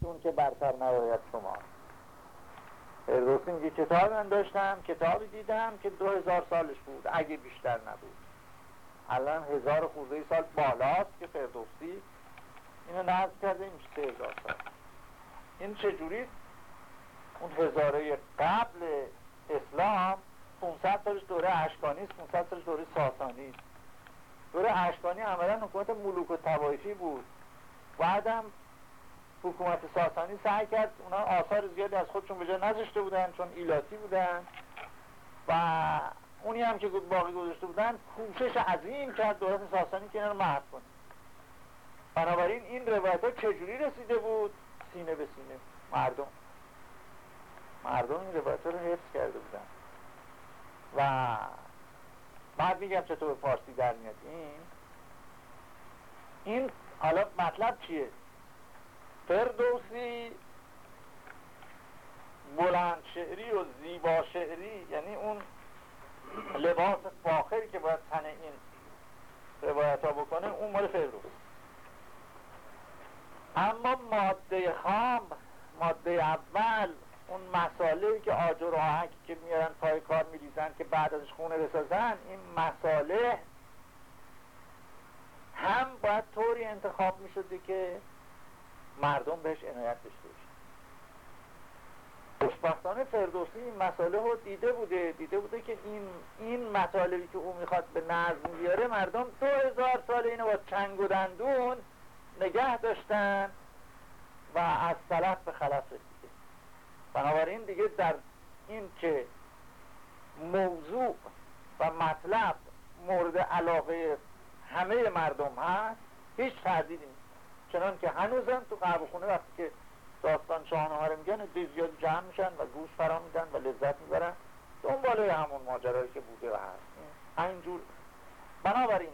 اون که برتر نباید شما. فردوسی میگه کتاب من داشتم کتابی دیدم که دو هزار سالش بود اگه بیشتر نبود. الان هزار خورده سال بالاست که فردوسی اینو نزد کرده میشه سه هزار سال. این چجوری اون هزاره قبل اسلام 500 سالش دوره اشکانی است 500 سالش دوره ساسانی است. دوره اشکانی عملا حکومت ملوک و توایفی بود. بعدم حکومت ساسانی سعی کرد اونا آثار زیادی از خودشون به جا نذاشته بودن چون ایلاتی بودن. و اونی هم که باقی گذاشته بودن کوشش عظیم کرد دولت ساسانی که اینا رو محو کنه. بنابراین این روایت ها چجوری رسیده بود؟ سینه به سینه. مردم. مردم این روایت رو حفظ کرده بودن. و بعد میگم چطور فارسی در میاد. این این حالا مطلب چیه؟ فردوسی بلند شعری و زیبا شعری یعنی اون لباس فاخری که باید تن این روایت ها بکنه اون مال فردوس. اما ماده خام ماده اول اون مساله که آجر و که میارن پای کار میریزن که بعد ازش خونه بسازن این مساله هم باید طوری انتخاب می‌شده که مردم بهش عنایت داشته باشه خوشبختانه فردوسی این مساله رو دیده بوده دیده بوده که این این مطالبی که او می‌خواد به نظم بیاره مردم دو هزار سال اینو با چنگ و دندون نگه داشتن و از سلف به خلف رسیده. بنابراین دیگه در این که موضوع و مطلب مورد علاقه همه مردم هست هیچ تردیدی چنان که هنوزم تو قهوه خونه وقتی که داستان شاهنامه رو میگن دی زیاد جمع میشن و گوش فرا میدن و لذت می‌برن. دنباله همون ماجرایی که بوده و هست. اینجور بنابراین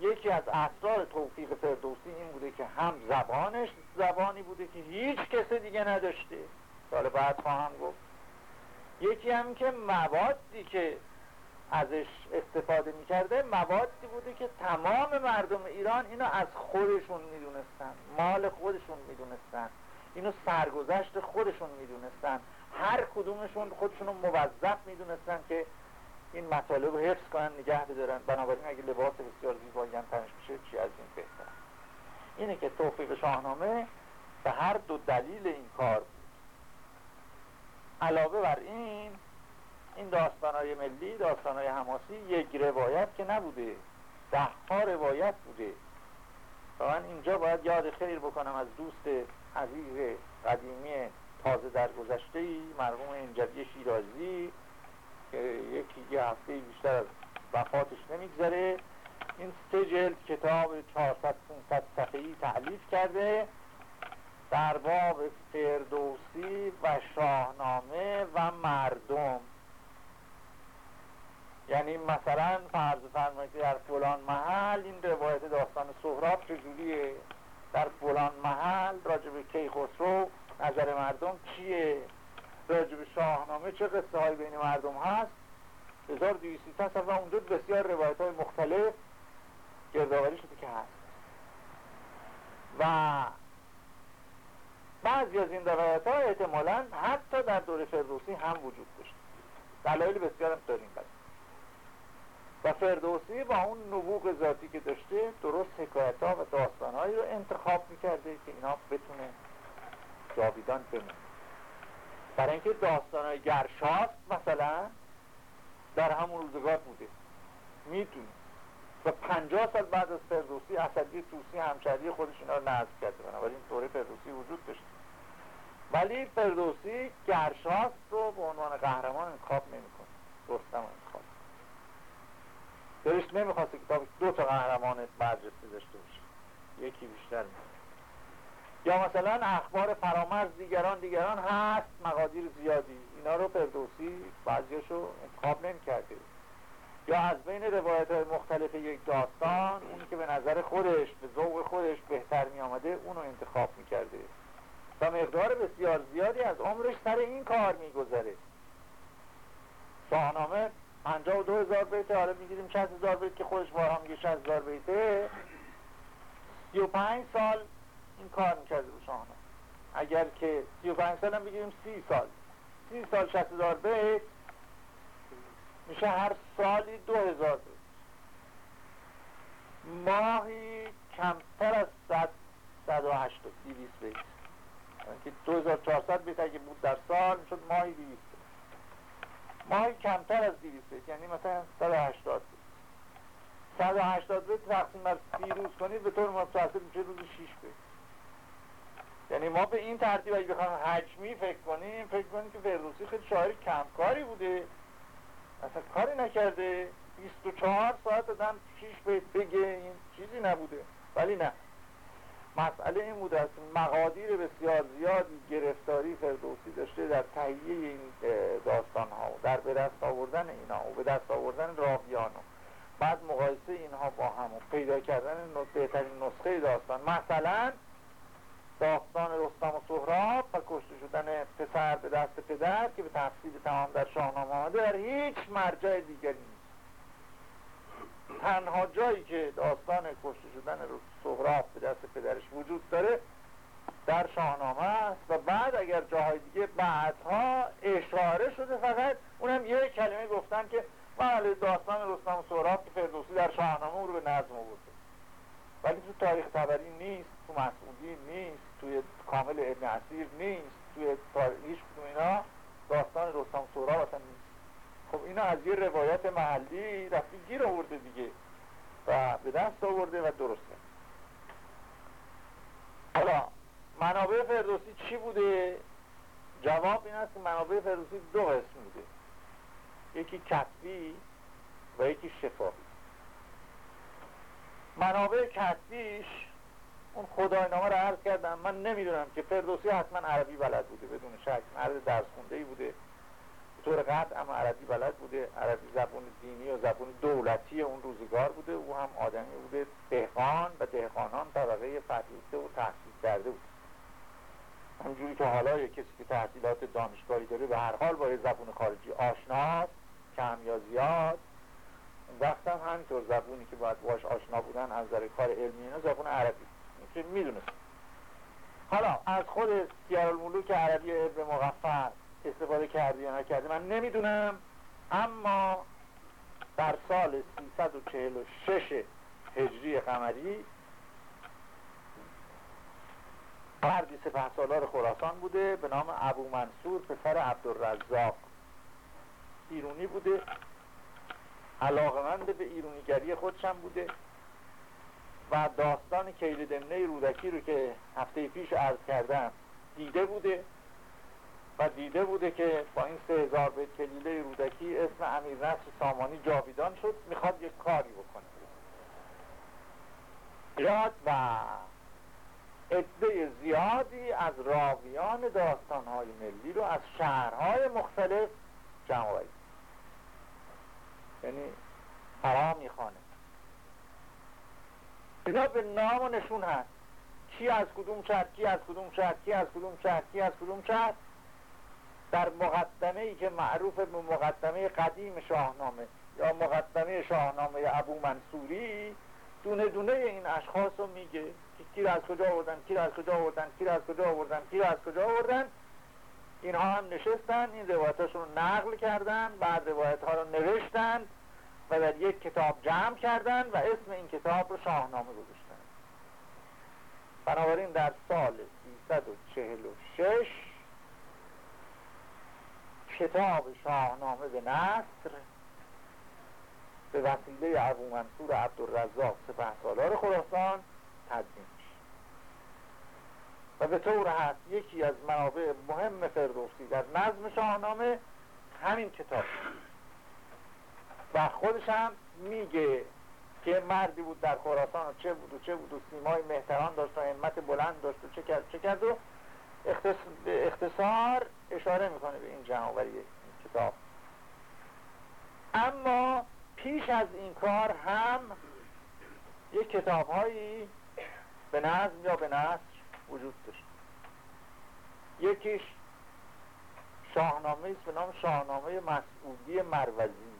یکی از اسرار توفیق فردوسی این بوده که هم زبانش زبانی بوده که هیچ کس دیگه نداشته. سال بعد خواهم گفت. یکی هم که موادی که ازش استفاده می‌کرده موادی بوده که تمام مردم ایران اینو از خودشون می‌دونستن مال خودشون می‌دونستن اینو سرگذشت خودشون می‌دونستن. هر کدومشون خودشون رو موظف می‌دونستن که این مطالب رو حفظ کنن نگه بدارن بنابراین اگه لباس بسیار زیبایی هم تنش میشه چی از این بهتر اینه که توفیق شاهنامه به هر دو دلیل این کار بود. علاوه بر این این داستانهای ملی داستانهای حماسی یک روایت که نبوده. ده ها روایت بوده. و من اینجا باید یاد خیر بکنم از دوست عزیز قدیمی تازه در گذشته ای مرحوم انجبی شیرازی که یکی یه هفته بیشتر از وفاتش نمیگذره. این سه جلد کتاب 400 500 صفحه‌ای تعلیف کرده. در باب فردوسی و شاهنامه و مردم. یعنی مثلا فرض فرمایید در فلان محل این روایت داستان سهراب چجوریه؟ در فلان محل راجب کیخسرو نظر مردم چیه راجب شاهنامه چه قصه های بین مردم هست؟ 1200 صفحه اونجا بسیار روایت های مختلف گردآوری شده که هست. و بعضی از این روایت ها احتمالا حتی در دور فردوسی هم وجود داشت. دلایل بسیار هم داریم بس و فردوسی با اون نبوغ ذاتی که داشته درست حکایت ها و داستان رو انتخاب می‌کرده که اینا بتونه جاویدان بمونه. برای اینکه داستان های گرشاست مثلا در همون روزگار بوده. می‌دونی. و پنجاه سال بعد از فردوسی اسدی توسی همشهری خودش اینا رو نصب کرده. بنابراین دوره فردوسی وجود داشته. ولی فردوسی گرشاست رو به عنوان قهرمان انتخاب نمی‌کنه. رستم دلش نمی‌خواست کتاب دو تا قهرمان برجسته داشته باشه یکی بیشتر یا مثلا اخبار فرامرز دیگران دیگران هست مقادیر زیادی. اینا رو فردوسی بعضیاشو انتخاب نمی‌کرده. یا از بین روایت های مختلف یک داستان اونی که به نظر خودش به ذوق خودش بهتر می آمده اونو انتخاب می کرده و مقدار بسیار زیادی از عمرش سر این کار می گذره شاهنامه پنجاه و دو هزار بیته حالا می‌گیریم شهست هزار بیت که خودش بارها میگه شهست هزار بیته سی و پنج سال این کار می‌کرده رو شاهنامه اگر که 35 سال هم بگیریم 30 سال. 30 سال 60 هزار بیت میشه هر سالی 2000 بیت. ماهی کمتر از 100 180 200 بیت. یعنی که 2400 بیت اگه بود در سال می‌شد ماهی 200 ماهی کمتر از 200 بیت یعنی مثلا 180 بیت 180 بیت تقسیم بر 30 روز کنید به طور متوسط میشه روزی 6 بیت یعنی ما به این ترتیب اگه بخوام حجمی فکر کنیم فکر کنیم که فردوسی خیلی شاعر کمکاری بوده. اصلا کاری نکرده. 24 ساعت آدم 6 بیت بگه این چیزی نبوده. ولی نه. مسئله این بوده است. مقادیر بسیار زیادی گرفتاری فردوسی داشته در تهیه این داستان ها و در به دست آوردن اینا و به دست آوردن راویان و بعد مقایسه اینها با هم و پیدا کردن بهترین نسخه داستان. مثلا داستان رستم و سهراب و کشته شدن پسر به دست پدر که به تفصیل تمام در شاهنامه آمده در هیچ مرجع دیگری نیست. تنها جایی که داستان کشته شدن سهراب به دست پدرش وجود داره در شاهنامه است و بعد اگر جاهای دیگه بعدها اشاره شده فقط اونم یه کلمه گفتن که بله داستان رستم و سهراب که فردوسی در شاهنامه رو به نظم آورده. ولی تو تاریخ تبری نیست تو مسعودی نیست توی کامل ابن عصیر نیست توی تاریخ اینا داستان رستم و سهراب اصلا نیست. خب اینا از یه روایت محلی رفتی گیر آورده دیگه و به دست آورده و درسته. حالا منابع فردوسی چی بوده؟ جواب این است که منابع فردوسی دو قسم بوده یکی کتبی و یکی شفاهی. منابع کتبیش اون خدای نامه رو عرض کردم. من نمی‌دونم که فردوسی حتما عربی بلد بوده. بدون شک مرد درس خونده ای بوده. طور قطع اما عربی بلد بوده. عربی زبون دینی و زبون دولتی اون روزگار بوده. او هم آدمی بوده. دهقان و دهقانان طبقه فرهیخته و تحصیل کرده بود. همجوری که حالا یک کسی که تحصیلات دانشگاهی داره به هر حال با زبون خارجی آشناست کم یا زیاد وقت هم همینطور زبونی که باید باش آشنا بودن از نظر کار علمی اینا زبون عربی. که می‌دونست. حالا از خود سیار الملوک عربی ابن مغفر استفاده کردی یا نکردی؟ من نمی‌دونم. اما در سال 346 هجری قمری مردی سپه سالار خراسان بوده به نام ابو منصور پسر عبدالرزاق. ایرونی بوده. علاقمند به ایرونیگری خودشم بوده. و داستان کیل دمنه رودکی رو که هفته پیش عرض کردم دیده بوده. و دیده بوده که با این سه هزار بیت کلیله رودکی اسم امیر نصر سامانی جاویدان شد. می‌خواد یک کاری بکنه. یاد و عده زیادی از راویان داستانهای ملی رو از شهرهای مختلف جمع یعنی فرا می‌خوانه. اینا به نام و نشون هست. کی از کدوم شهر کی از کدوم شهر کی از کدوم شهر کی از کدوم شهر. در مقدمه ای که معروف به مقدمه قدیم شاهنامه یا مقدمه شاهنامه ابو منصوری دونه دونه این اشخاص رو میگه که کی از کجا آوردن کی از کجا آوردن کی از کجا آوردن کی از کجا آوردن. اینها هم نشستن این روایتاشون رو نقل کردن بعد روایت ها رو نوشتن و در یک کتاب جمع کردن و اسم این کتاب رو شاهنامه گذاشتن. بنابراین در سال 346 کتاب شاهنامه به نصر به وسیله ابو منصور عبدالرزاق سپه سالار خراسان تدوین و به طور هست یکی از منابع مهم فردوسی در نظم شاهنامه همین کتاب. و خودش هم میگه که مردی بود در خراسان چه بود و چه بود و سیمای مهتران داشت و همت بلند داشت و چه کرد چه کرد و اختصار اشاره می‌کنه به این جمعوری کتاب. اما پیش از این کار هم یک کتاب هایی به نظم یا به نصر وجود داشت. یکیش شاهنامه است به نام شاهنامه مسعودی مروزی.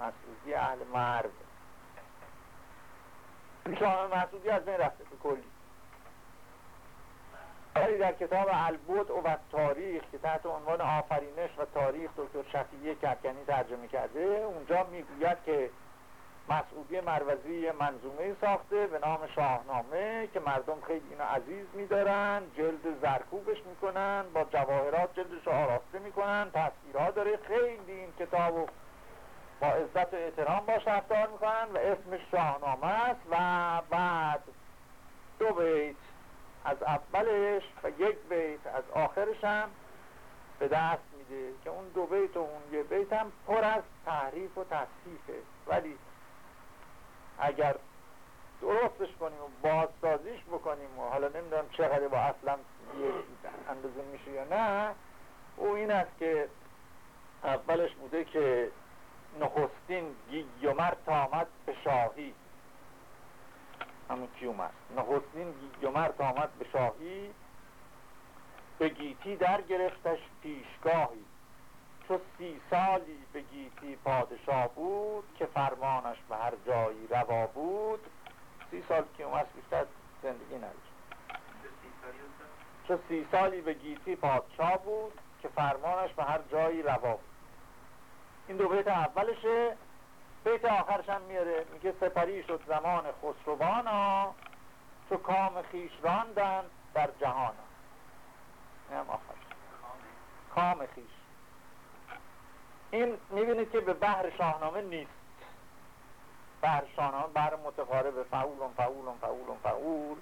مسعودی اهل مرو شاهنامه مسعودی از بین رفته به کلی. ولی در کتاب البود و تاریخ که تحت عنوان آفرینش و تاریخ دکتر شفیه کرکنی ترجمه کرده اونجا می‌گوید که مسعودی مروزی منظومه ساخته به نام شاهنامه که مردم خیلی اینو عزیز میدارن جلد زرکوبش می‌کنن با جواهرات جلدش آراسته می‌کنن تصویرها داره خیلی این کتاب با عزت و احترام باش رفتار می‌کنن و اسمش شاهنامه است و بعد دو بیت از اولش و یک بیت از آخرش هم به دست میده که اون دو بیت و اون یک بیت هم پر از تحریف و تصحیفه. ولی اگر درستش کنیم و بازسازیش بکنیم و حالا نمی‌دونم چقدر با اصلا اندازه میشه یا نه او این است که اولش بوده که نخستین کیومرث آمد به شاهی. همون کیومرث نخستین کیومرث آمد به شاهی به گیتی در گرفتش پیشگاهی. چو سی سالی به گیتی پادشاه بود که فرمانش به هر جایی روا بود. سی سال کیومرث بیشتر زندگی نداشت چو سی سالی به گیتی پادشاه بود که فرمانش به هر جایی روا بود. این دو بیت اولشه. بیت آخرش هم میاره میگه سپری شد زمان خسروانا چو کام خیش راندن در جهان این هم آخرش. کام خیش. این می‌بینید که به بحر شاهنامه نیست. بحر شاهنامه بحر متقارب فعول فعول فعول فعول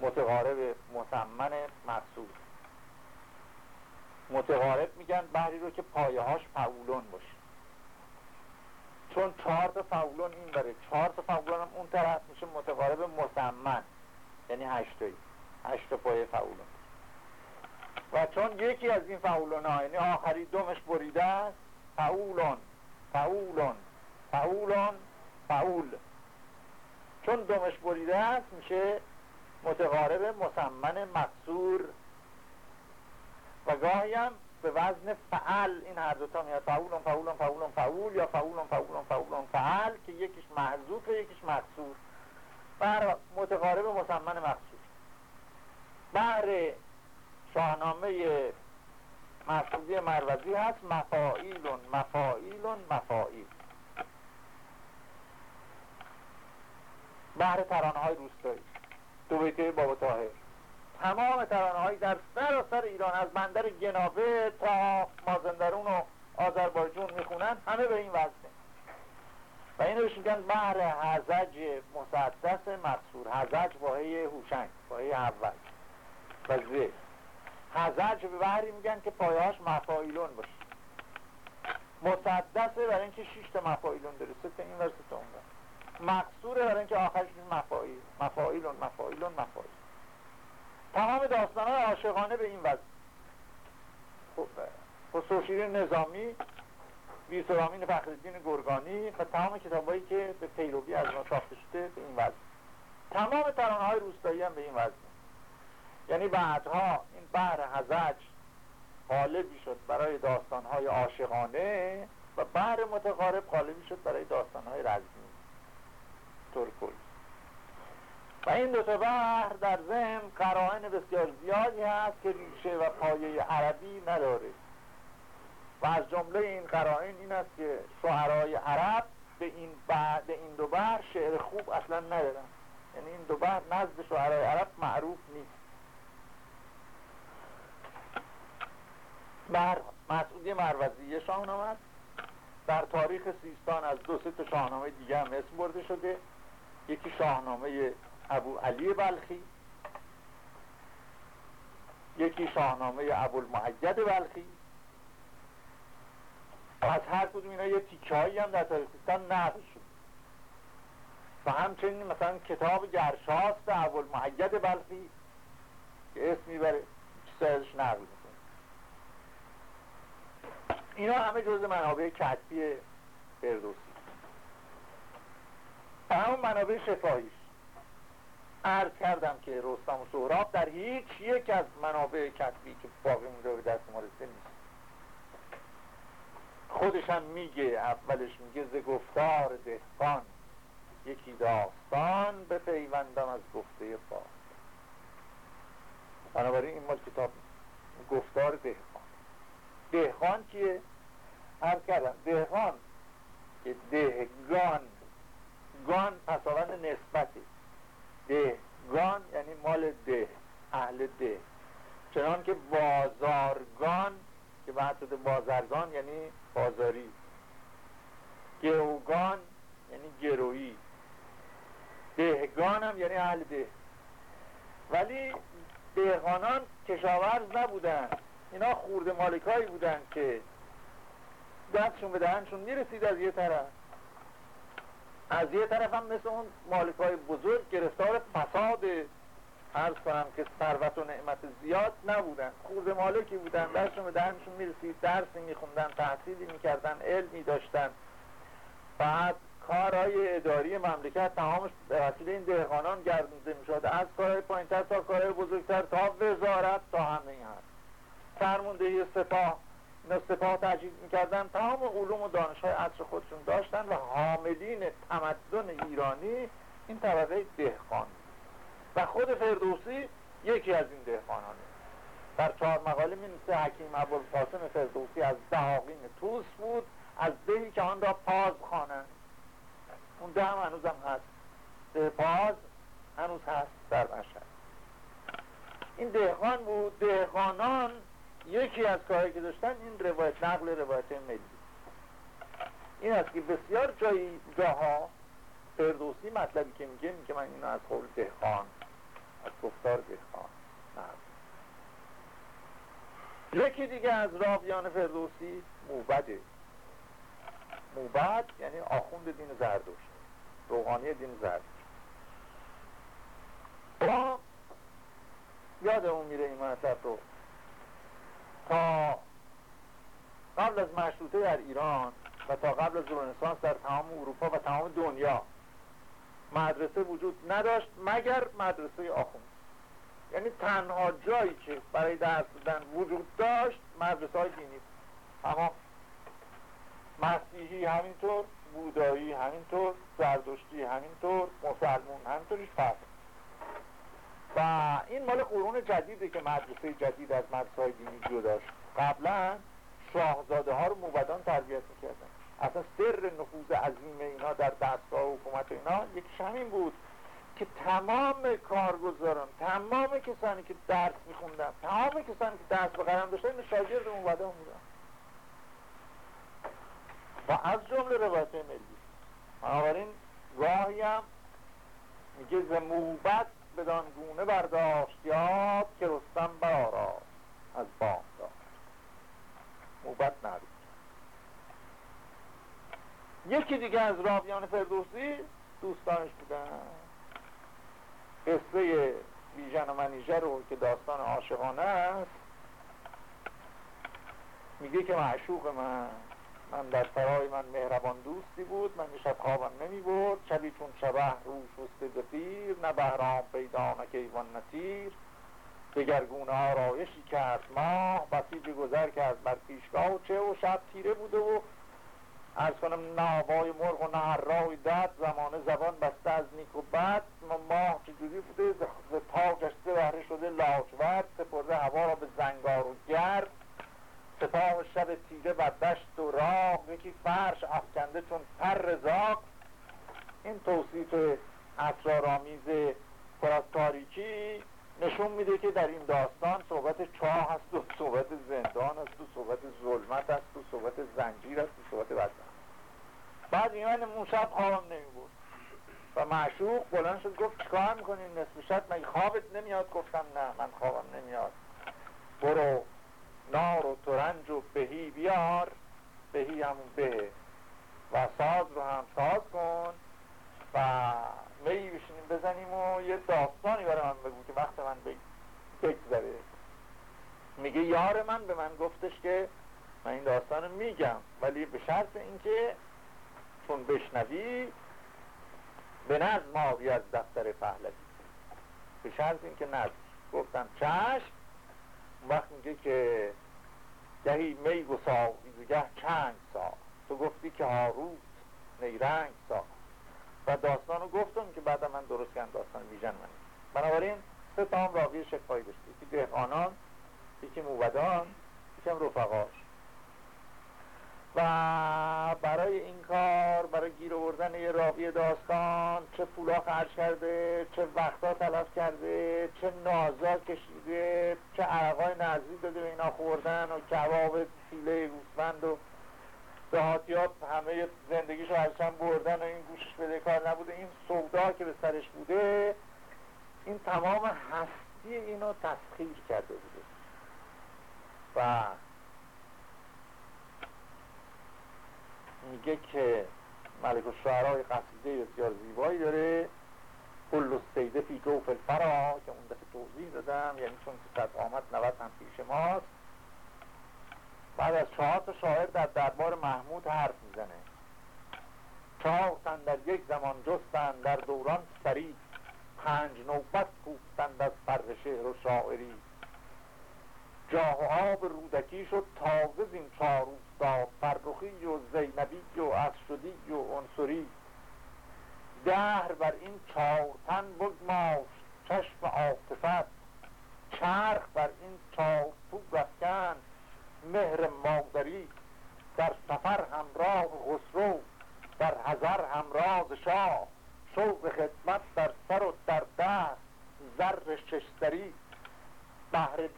متقارب مسمن محصول. متقارب میگن بحری رو که پایه هاش فعولون باشه. چون چهار تا فعولون این بره. چهار تا فعولون هم اون طرف میشه متقارب مسمن یعنی هشتایی هشت پایه فعولون و چون یکی از این فعولون ها یعنی آخری دومش بریده است فعولون فعولون فعولون فعول چون دومش بریده است میشه متقارب مسمن مقصور. و گاهی هم به وزن فعل این هر دوتا میاد فعولون فعولون فعولون فعول یا فعولون فعولون فعولون فعل که یکیش محذوفه یکیش مقصور بر متقارب مسمن مقصور بر شاهنامه مسعودی مروزی هست مفائیلون مفائیلون مفائیل بحر ترانهای روستایی. دو بیته بابا تاهر تمام ترانه در سر ایران از بندر گناوه تا مازندرون و آذربایجان می‌خونن همه به این وزنه و اینو بهش میگن بحر هزج مسدس مقصور. هزج واهی هوشنگ واهی اول. و زه هزج به بحری میگن که پایاش مفایلون باشه. مسدسه برای اینکه شیش تا مفایلون داره سه این ور تا اون مقصوره برای اینکه آخرش مفایل مفایلون مفایلون مفایل. تمام داستان های عاشقانه به این وضع. خب خسروشیری نظامی ویسرامین فخردین گرگانی و تمام کتابایی که به پیروی از ما ساخته شده به این وضع. تمام ترانه های روستایی هم به این وضع. یعنی بعدها این بحر هزج غالبی شد برای داستان های عاشقانه و بحر متقارب غالبی شد برای داستان های رزمی ترکل و این دو بحر در ذهن قرائن بسیار زیادی هست که ریشه و پایه عربی نداره. و از جمله این قرائن این است که شعرهای عرب به این, بعد این دو بحر شعر خوب اصلا ندارن. یعنی این دو بحر نزد شعرهای عرب معروف نیست. بر مسعودی مروزی شاهنامه در تاریخ سیستان از دو سه شاهنامه دیگه هم اسم برده شده. یکی شاهنامه ابو علی بلخی یکی شاهنامه ابو المعید بلخی. از هر کدوم اینا یه تیکه هم در تاریخ سیستان نقل شد و همچنین مثلا کتاب گرشاست ابو المعید بلخی که اسم می‌بره چیزش نقل می‌کنه. اینا همه جز منابع کتبی فردوسی. همون منابع شفاهیش. عرض کردم که رستم و سهراب در هیچ یک از منابع کتبی که باقی مونده به دست ما رسیده نیست. خودش هم میگه اولش میگه ز گفتار دهقان یکی داستان به پیوندم از گفته با بنابراین این مال کتاب گفتار دهقان. دهقان کیه؟ هر کردم دهقان که دهگان گان پساوند نسبتی دهگان یعنی مال ده اهل ده. چنان که بازارگان که شده بازرگان یعنی بازاری. گروگان یعنی گرویی. دهگان هم یعنی اهل ده. ولی دهقانان کشاورز نبودن. اینا خورده مالکایی بودن که دستشون به دهنشون می‌رسید از یه طرف. از یه طرف هم مثل اون مالکای بزرگ گرفتار فساد عرض کنم که ثروت و نعمت زیاد نبودن. خورده مالکی بودن دستشون به دهنشون می‌رسید درسی میخوندن تحصیلی می‌کردن علمی داشتن. بعد کارهای اداری مملکت تمامش به وسیله این دهقانان گردونده می‌شد. از کارهای پایینتر تا کارهای بزرگتر تا وزارت تا همه این هست فرماندهی سپاه. اینا سپاه می‌کردن تمام علوم و دانش های عصر خودشون داشتن و حاملین تمدن ایرانی این طبقه دهقان. و خود فردوسی یکی از این دهقانانه در چهار مقاله می نویسه حکیم ابوالقاسم فردوسی از دهاقین توس بود از دهی که آن را پاز خوانند. اون ده هم هنوز هم هست. ده پاز هنوز هست در مشهد این دهقان بود دهقانان یکی از کارهایی که داشتن این روایت نقل روایت ملی. این است که بسیار جایی جاها فردوسی مطلبی که میگه میگه من اینو از قول دهقان از گفتار دهقان یکی دیگه از راویان فردوسی موبده. موبد یعنی آخوند دین زردوش روحانی دین زردوش. با یادمون میره این مطلب رو تا قبل از مشروطه در ایران و تا قبل از رنسانس در تمام اروپا و تمام دنیا مدرسه وجود نداشت مگر مدرسه آخوند. یعنی تنها جایی که برای درس دادن وجود داشت مدرسه های دینی. اما مسیحی همینطور بودایی همینطور زردشتی همینطور مسلمون همینطور هیچ و این مال قرون جدیده که مدرسه جدید از مدرسه دینی جدا شد قبلا شاهزاده ها رو موبدان تربیت می‌کردن. اصلا سر نفوذ عظیم اینا در دستگاه حکومت اینا یک همین بود که تمام کارگزاران تمام کسانی که درس میخوندن تمام کسانی که درس به قلم داشتن شاگرد موبدان بودن. و از جمله روایت ملی. بنابراین گاهی هم میگه ز موبت بدان گونه برداشت یاد که رستم برارا از بام داشت موبت نبید یکی دیگه از راویان فردوسی دوستانش بودن. قصه بیژن و منیژه رو که داستان عاشقانه است میگه که معشوق من من در سرای من مهربان دوستی بود من شب خوابم نمی برد. شبی چون شبه روش شسته زفیر نه بهرام پیدا نه کیوان نتیر دگرگونه آرایشی کرد ماه بسیج گذر کرد بر پیشگاه. و چه و شب تیره بوده و ارز کنم نابای مرغ و نهرای داد. زمانه زبان بسته از نیک و بد. ماه چجوری بوده؟ ز تاجش بهره شده لاجورد سپرده هوا را به زنگار و گرد. سپاه شب تیره و دشت و راه یکی فرش افکنده چون پر رزاق این توصیف اسرارآمیز پر از تاریکی نشون میده که در این داستان صحبت چاه هست و صحبت زندان است و صحبت ظلمت است و صحبت زنجیر است و صحبت بدبخت بعد من موشب خوابم نمیبود و معشوق بلند شد گفت چیکار می‌کنیم نصف شب؟ مگه خوابت نمیاد. گفتم نه من خوابم نمیاد. برو. نار و ترنج و بهی بیار بهی همون به و ساز رو هم ساز کن و می بشینیم بزنیم و یه داستانی برای من بگو که وقت من بگذره. میگه یار من به من گفتش که من این داستان میگم ولی به شرط اینکه چون بشنوی به نظم آبی از دفتر پهلوی. به شرط اینکه نظم. گفتم چشم وقت میگه که گهی می گسا گه چنگ سا تو گفتی که هاروت نیرنگ سا و داستان رو گفتم که بعد من درست کردم داستان ویژن من بنابراین سه تا هم راقی شفایی داشته یکی دهقانان یکی موبدان یکی هم رفقاش. و برای این کار برای گیر آوردن یه راقی داستان چه پولا خرج کرده چه وقتا تلف کرده چه نازا کشیده چه عرقای نزدیک داده به اینا خوردن و کباب فیله گوسفند و دهاتیات همه زندگیشو ازشم بردن و این گوشش بده کار نبوده. این سودا که به سرش بوده این تمام هستی اینو تسخیر کرده بوده. و میگه که ملک الشعرای قصیده بسیار زیبایی داره. کل سیده فی جوف الفرا که اون دفعه توضیح دادم. یعنی چون که صد آمد نوت هم پیش ماست. بعد از چهار تا شاعر در دربار محمود حرف می‌زنه. چهار تن در یک زمان جستن در دوران سری. پنج نوبت کوفتند از فر شعر و شاعری. جاه و آب رودکی شد تازه زین چهار اوستا فرخی و زینبی و اسشدی و انصری دهر بر این چهار تن بگماش چشم عاطفت. چرخ بر این چهار تو رفکن مهر مادری. در سفر همراه خسرو در هزار همراه شاه. شوق خدمت در سر و در دست زر ششتری. بهر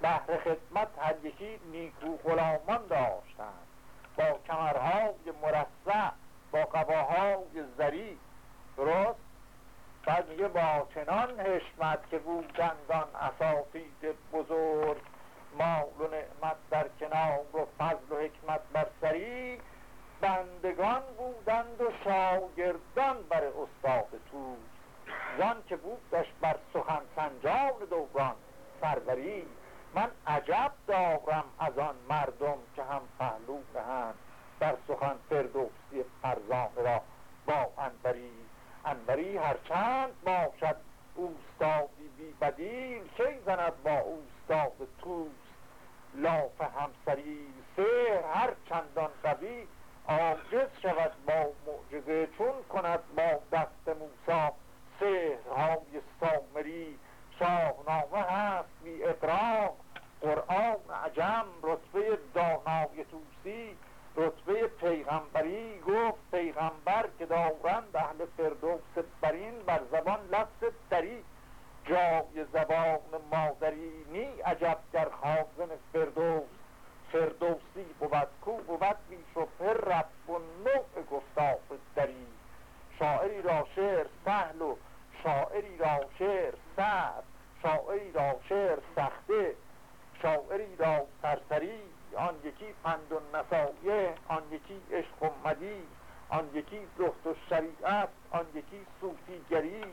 بهر خدمت هر یکی نیکو غلامان داشتند. با کمرهای مرصع با قباهای زری. درست؟ بعد میگه با چنان حشمت که بودند آن اساتید بزرگ مال و نعمت در کنار و فضل و حکمت بر سری بندگان بودند و شاگردان بر استاد تو زان که بودش بر سخن سنجان دوران سروری من عجب دارم از آن مردم که هم پهلو دهند در سخن فردوسی فرزانه را با انبری انبری هرچند باشد اوستادی بی بدیل کی زند با اوستاد توست؟ لاف همسری سهر هر چندان قوی عاجز شود با معجزه. چون کند با دست موسا سهرهای سامری شاهنامه هست بی اقراق قرآن عجم رتبه دانای توسی رتبه پیغمبری گفت پیغمبر که دارند اهل فردوس برین بر زبان لفظ دری جای زبان مادری نی عجب در خازن فردوس. فردوسی بود کو بود بیش و پر رب و نوع گفتاف دری شاعری را شعر سهل و شاعری را شعر سعد شاعری را شعر سخته. شاعری را سرسری آن یکی پند و نسایه آن یکی عشق و مدی آن یکی زهد و شریعت آن یکی صوفیگری.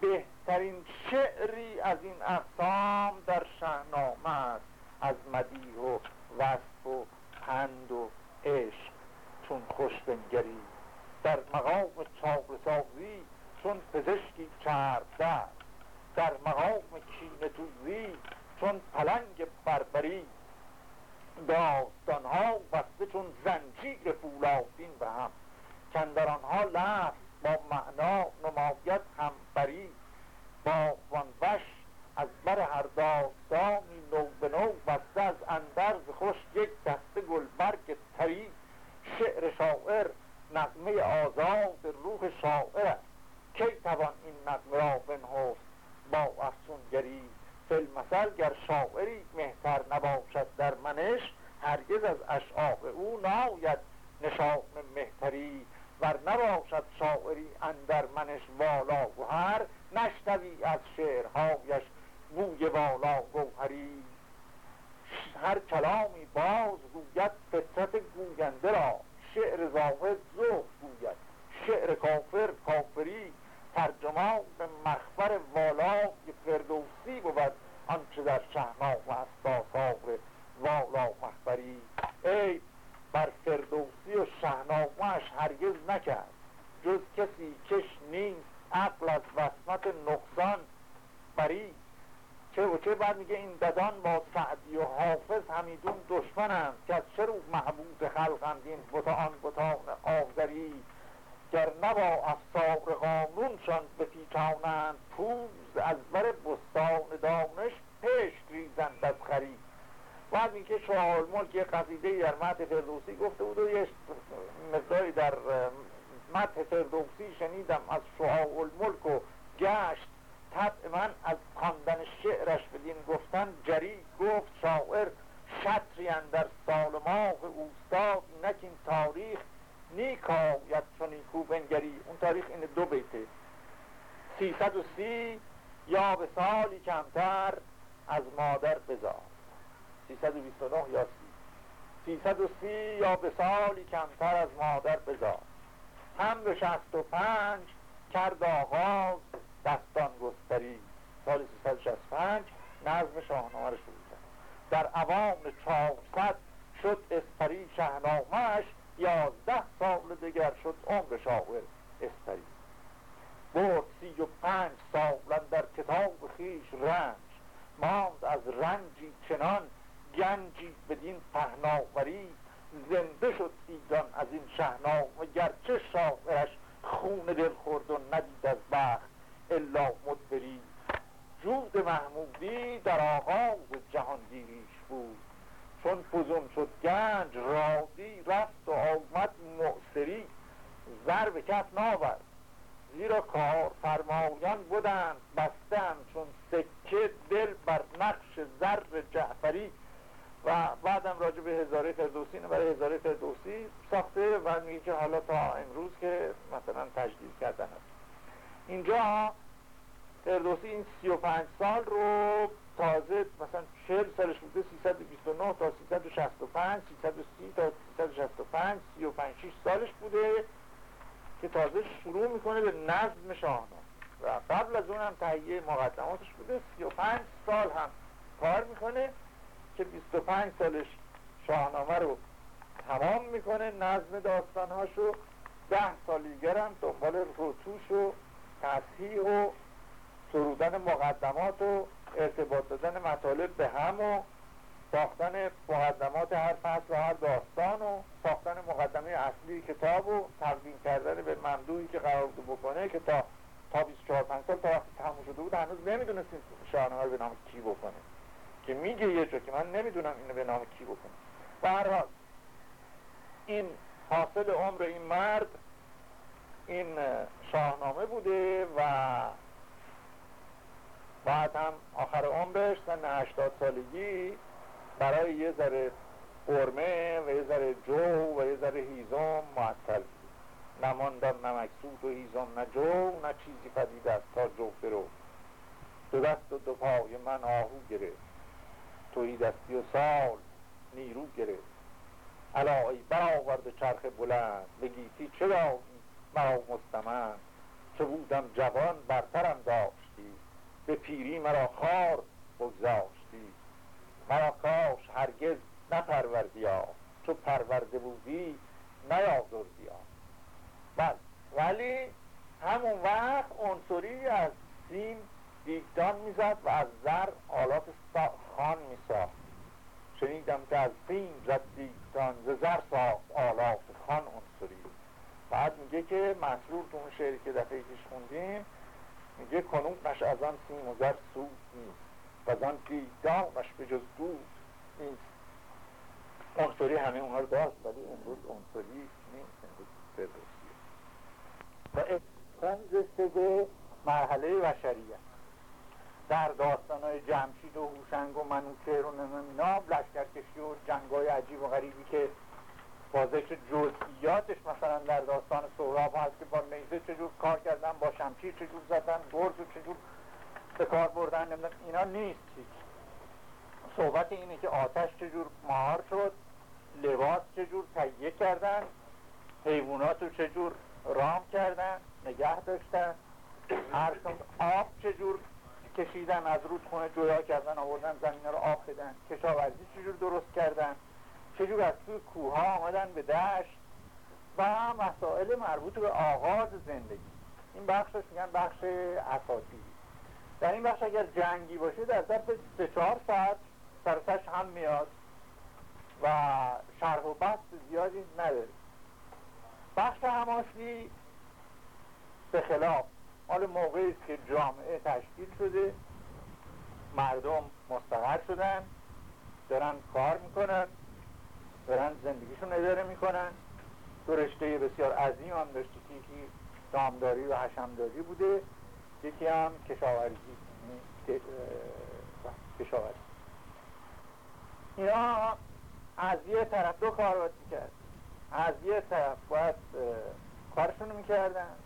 بهترین شعری از این اقسام در شهنامه است از مدیح و وصف و پند و عشق. چون خوش بنگری در مقام چاقرسازی چون پزشکی چرب در مقام کینه چون پلنگ بربری. داستانها بسته چون زنجیر فولادین به هم. کندر آنها لفظ با معنا نماید همبری. با وش از بر هر داستانی نو به نو بسته از اندرز خوش یک دسته گلبرگ تری. شعر شاعر نغمه آزاد روح شاعر کی توان این نغمه را بنهفت با افسونگری؟ فیلمسل گر شاعری مهتر نباشد در منش هرگز از اشعار او ناید نشان مهتری. ور نباشد شاعری اندر منش والا و هر نشتوی از شعرهایش بوی والا گوهری. هر کلامی باز گوید فطرت گوینده را شعر زاهد زهد گوید. شعر کافر کافری ترجمان به مخبر والا فردوسی بود. آنچه در شهنامه است آثار والا مخبری. ای بر فردوسی و شهنامهش هرگز نکرد. جز کسی کش نیست عقل از وسمت نقصان. بری. چه و چه بعد میگه این ددان با سعدی و حافظ همیدون دشمنند که از چه رو محبوب خلقند این بتا آن بتان آذری. گر نبا افسار قانونشان بپیچانند پوز از بر بستان دانش پشت ریزند از خرید. بعد اینکه شاه الملک یه قصیده در متن فردوسی گفته بود و یه مقداری در متن فردوسی شنیدم از شاه الملک و گشت. طبع من از خواندن شعرش بدین گفتن جری گفت شاعر شطری در سال ماه اوستا نکین تاریخ نیک آید چون نیکو بنگری. اون تاریخ این دو بیته. سیصد و سی یا به سالی کمتر از مادر بزار. 329 یا سی. 330 یا به سالی کمتر از مادر بزار. هم به 65 کرد آغاز دستان گستری. سال 365 نظم شاهنامه رو شروع کرد. در عوام 400 شد اسپری شهنامهش یازده سال دیگر شد عمر شاعر اسپری برد سی و پنج سال در کتاب خیش رنج ماند از رنجی چنان گنجی بدین پهناوری زنده شد ایران از این و گرچه شاعرش خون دل خورد و ندید از بخت الا مدبری جود محمودی در آغاز جهانگیریش بود چون فزون شد گنج رادی رفت زر به کف ناورد. زیرا کار فرمایان بودند بستن چون سکه دل بر نقش زر جعفری و بعدم راجع به هزاره فردوسی برای هزاره فردوسی ساخته و میگه که حالا تا امروز که مثلا تجدید کردن هست اینجا فردوسی این 35 سال رو تازه مثلا 40 سالش بوده 329 تا 365 330 تا 365 35 6 سالش بوده. که تازه شروع می‌کنه به نظم شاهنامه. و قبل از اون هم تهیه مقدماتش بوده. 35 سال هم کار می‌کنه که 25 سالش شاهنامه رو تمام می‌کنه نظم داستانهاشو. ده سال دیگر هم دنبال رتوش و تصحیح و سرودن مقدمات و ارتباط دادن مطالب به هم و ساختن مقدمات هر فصل و هر داستان و ساختن مقدمه اصلی کتاب و تقدیم کردن به ممدوحی که قرار بود بکنه که تا تا 24 5 سال تا وقتی تموم شده بود هنوز نمی‌دونستیم شاهنامه رو به نام کی بکنه. که میگه یه جا که من نمی‌دونم اینو به نام کی بکنم به این حاصل عمر این مرد این شاهنامه بوده و بعد هم آخر عمرش سن 80 سالگی برای یه ذره قرمه و یه ذره جو و یه ذره هیزم معطل نماندم نمکسود و هیزم نه جو نه چیزی پدید است تا جو برو. دو دست و دو پای من آهو گرفت. توی دستی و سال نیرو گرفت. علایی برآورد چرخ بلند. بگیتی داری؟ مرا مستمند. چه بودم جوان برترم داشتی. به پیری مرا خار بگذاشتی مرا کاش هرگز نپروردیا تو پرورده بودی نیازردیا. بله ولی همون وقت عنصری از سیم دیگدان می‌زد و از زر آلات خان میساخت. شنیدم که از سیم زد دیگدان ز زر ساخت آلات خان عنصری. بعد میگه که مسرور تو اون شعری که دفعه پیش خوندیم میگه کنونش از آن سیم و زر سود نیست. و آن دیگدانش به جز دود نیست. عنصری همه اونها رو داشت ولی امروز عنصری نیست امروز فردوسیه و اتخان به مرحله بشریت در داستان های جمشید و هوشنگ و منوچهر و اینا لشکرکشی و جنگ های عجیب و غریبی که با ذکر جزئیاتش مثلا در داستان سهراب هست که با نیزه چجور کار کردن با شمشیر چجور زدن برز و چجور به کار بردن اینا نیست صحبت اینه که آتش چجور مهار شد لباس چجور تهیه کردن حیوانات رو چجور رام کردن نگه داشتن آب چجور کشیدن از رودخونه جویا کردن آوردن زمین رو آب بدن کشاورزی چجور درست کردن چجور از توی کوه ها آمدن به دشت و مسائل مربوط به آغاز زندگی. این بخشش میگن بخش اساسی. در این بخش اگر جنگی باشه در ظرف سه چهار ساعت سرسش هم میاد و شرح و بحث زیادی نداره. بخش هماشی به خلاف مال موقعی است که جامعه تشکیل شده مردم مستقر شدن دارن کار می‌کنن دارن زندگیشون اداره می‌کنن. دو رشته بسیار عظیم هم داشتی که دامداری و حشمداری بوده. یکی هم کشاورزی. یعنی کشاورزی. اینا از یه طرف دو کار باید می‌کرد از یه طرف باید کارشون می‌کردن.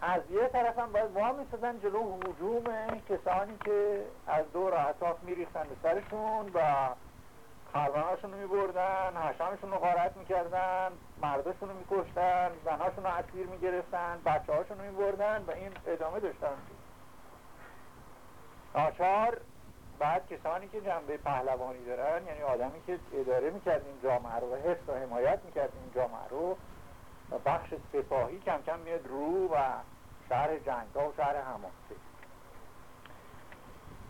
از یه طرف هم باید وا میستدن جلو حجوم کسانی که از دور اطراف میریختن به سرشون و خرباناشون رو میبردن هشامشون رو غارت می‌کردن مرداشون رو میکشتن زنهاشون رو اسیر می‌گرفتن بچه هاشون رو میبردن و این ادامه داشتن. آچار بعد کسانی که جنبه پهلوانی دارن یعنی آدمی که اداره می‌کرد این جامعه رو و حفظ و حمایت می‌کرد این جامعه رو و بخش سپاهی کم کم میاد رو و شهر جنگ ها و شهر هماسه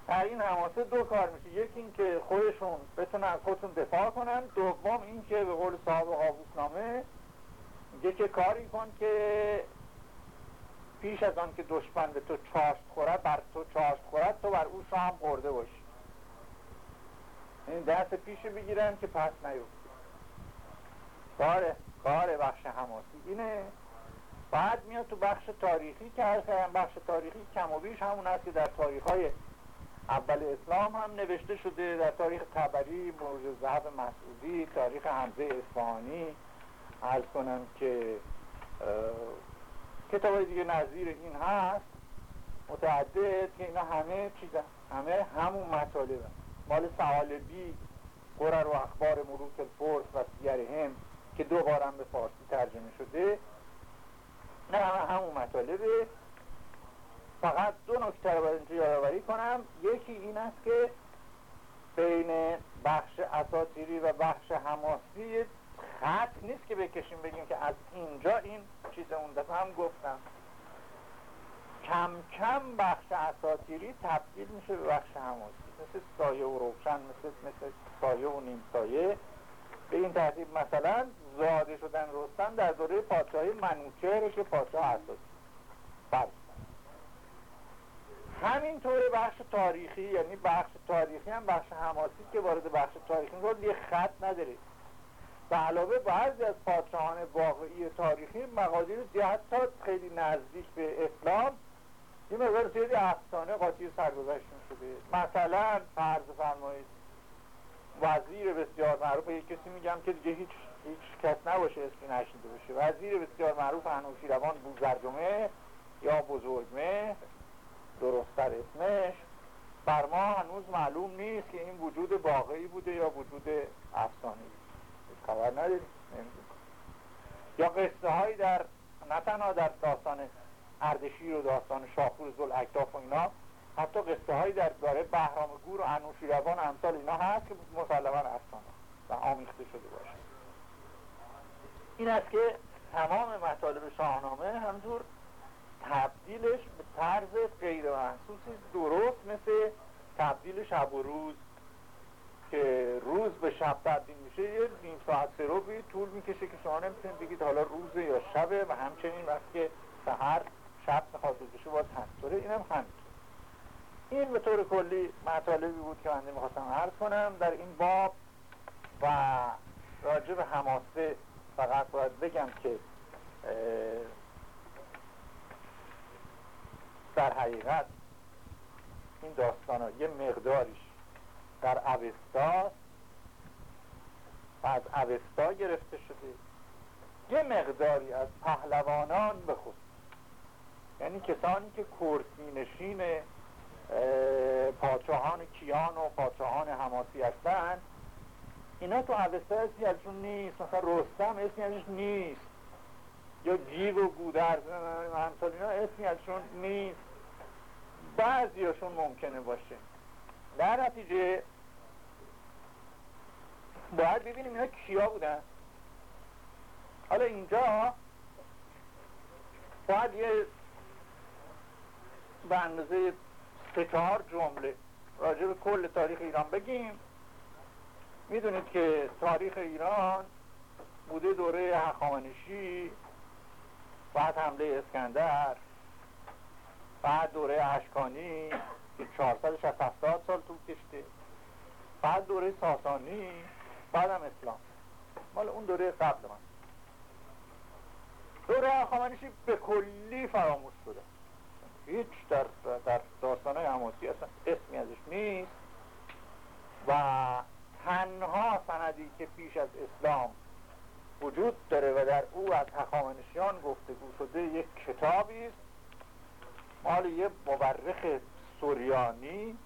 در این حماسه دو کار میشه. یکی این که خودشون بتونن از خودشون دفاع کنن. دوم این که به قول صاحب نامه میگه که کاری کن که پیش از آن که دشمن به تو چاشت خورد بر تو چاشت خورد تو بر او شام خورده باشی. این دست پیش بگیرن که پس نیفتی. کار کار بخش حماسی اینه. بعد میاد تو بخش تاریخی که هر بخش تاریخی کم و بیش همون هست که در تاریخ های اول اسلام هم نوشته شده در تاریخ تبری موج زهب مسعودی تاریخ حمزه اصفهانی عرض کنم که کتاب دیگه نظیر این هست. متعدد که اینا همه چیزن همه همون مطالب مال سوالبی قرر و اخبار ملوک الفرس و سیرهم که دو بارم به فارسی ترجمه شده. نه همون مطالبه. فقط دو نکته رو باید اینجا یادآوری کنم. یکی این است که بین بخش اساطیری و بخش حماسی خط نیست که بکشیم بگیم که از اینجا این چیز اون دفعه هم گفتم. کم کم بخش اساطیری تبدیل میشه به بخش حماسی. مثل سایه و روشن مثل, مثل سایه و نیم سایه. به این ترتیب مثلا زاده شدن رستم در دوره پادشاهی منوچهر که پادشاه اساسی بله. همینطور بخش تاریخی یعنی بخش تاریخی هم بخش حماسی که وارد بخش تاریخی رو یه خط نداره. به علاوه بعضی از پادشاهان واقعی تاریخی مقادیر حتی خیلی نزدیک به اسلام یه مقدار زیادی افسانه قاطی سرگذشتون شده. مثلا فرض فرمایید وزیر بسیار معروف یک کسی میگم که دیگه هیچ هیچ کس نباشه اسمی نشنده باشه. وزیر بسیار معروف روان بوزرجمه یا بزرگمه درستتر اسمش. بر ما هنوز معلوم نیست که این وجود واقعی بوده یا وجود افسانه‌ای. خبر نداریم. یا قصه هایی در نه تنها در داستان اردشیر و داستان شاپور زل اکتاف و اینا حتی قصه هایی در داره بهرام گور و انوشیروان امثال اینا هست که مسلما افسانه و آمیخته شده باشه. این است که تمام مطالب شاهنامه همجور تبدیلش به طرز غیر محسوسی درست مثل تبدیل شب و روز که روز به شب تبدیل میشه یه نیم ساعت سروبی طول می‌کشه که شما نمی‌تونید بگید حالا روزه یا شبه و همچنین وقتی که سهر شب می‌خواد بشه باز همطوره اینم همینطور این به طور کلی مطالبی بود که من می‌خواستم عرض کنم. در این باب و راجب حماسه فقط باید بگم که در این داستان ها یه مقداریش در اوستا از اوستا گرفته شده. یه مقداری از پهلوانان بخود یعنی کسانی که کرسی نشین پاچاهان کیان و پاچاهان حماسی هستن اینا تو اوستا اسمی ازشون نیست مثلا رستم اسمی ازش نیست. یا جیو و گودرز همسال اینا اسمی ازشون نیست. بعضیاشون ممکنه باشه. در نتیجه باید ببینیم اینا کیا بودن. حالا اینجا باید یه به اندازه سه جمله راجع به کل تاریخ ایران بگیم. می‌دونید که تاریخ ایران بوده دوره هخامنشی. بعد حمله اسکندر بعد دوره اشکانی که 470 سال طول کشته بعد دوره ساسانی بعدم اسلام. مال اون دوره قبل من. دوره هخامنشی به کلی فراموش شده. هیچ در, در داستان حماسی اصلا اسمی ازش نیست و تنها سندی که پیش از اسلام وجود داره و در او از هخامنشیان گفتگو شده یک کتابی است. مال یه مورخ سوریانی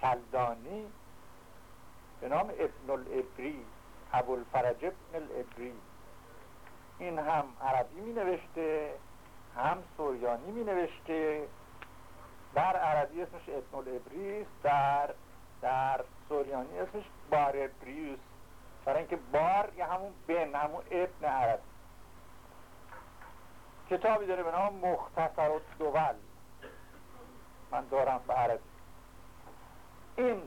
کلدانی به نام ابن الابری ابوالفرج ابن الابری. این هم عربی می نوشته هم سوریانی می نوشته در عربی اسمش ابن الابری در در سوریانی اسمش باربریوس. برای اینکه بار یا همون بن همون ابن عربی کتابی داره به نام مختصر و دول من دارم به عربی. این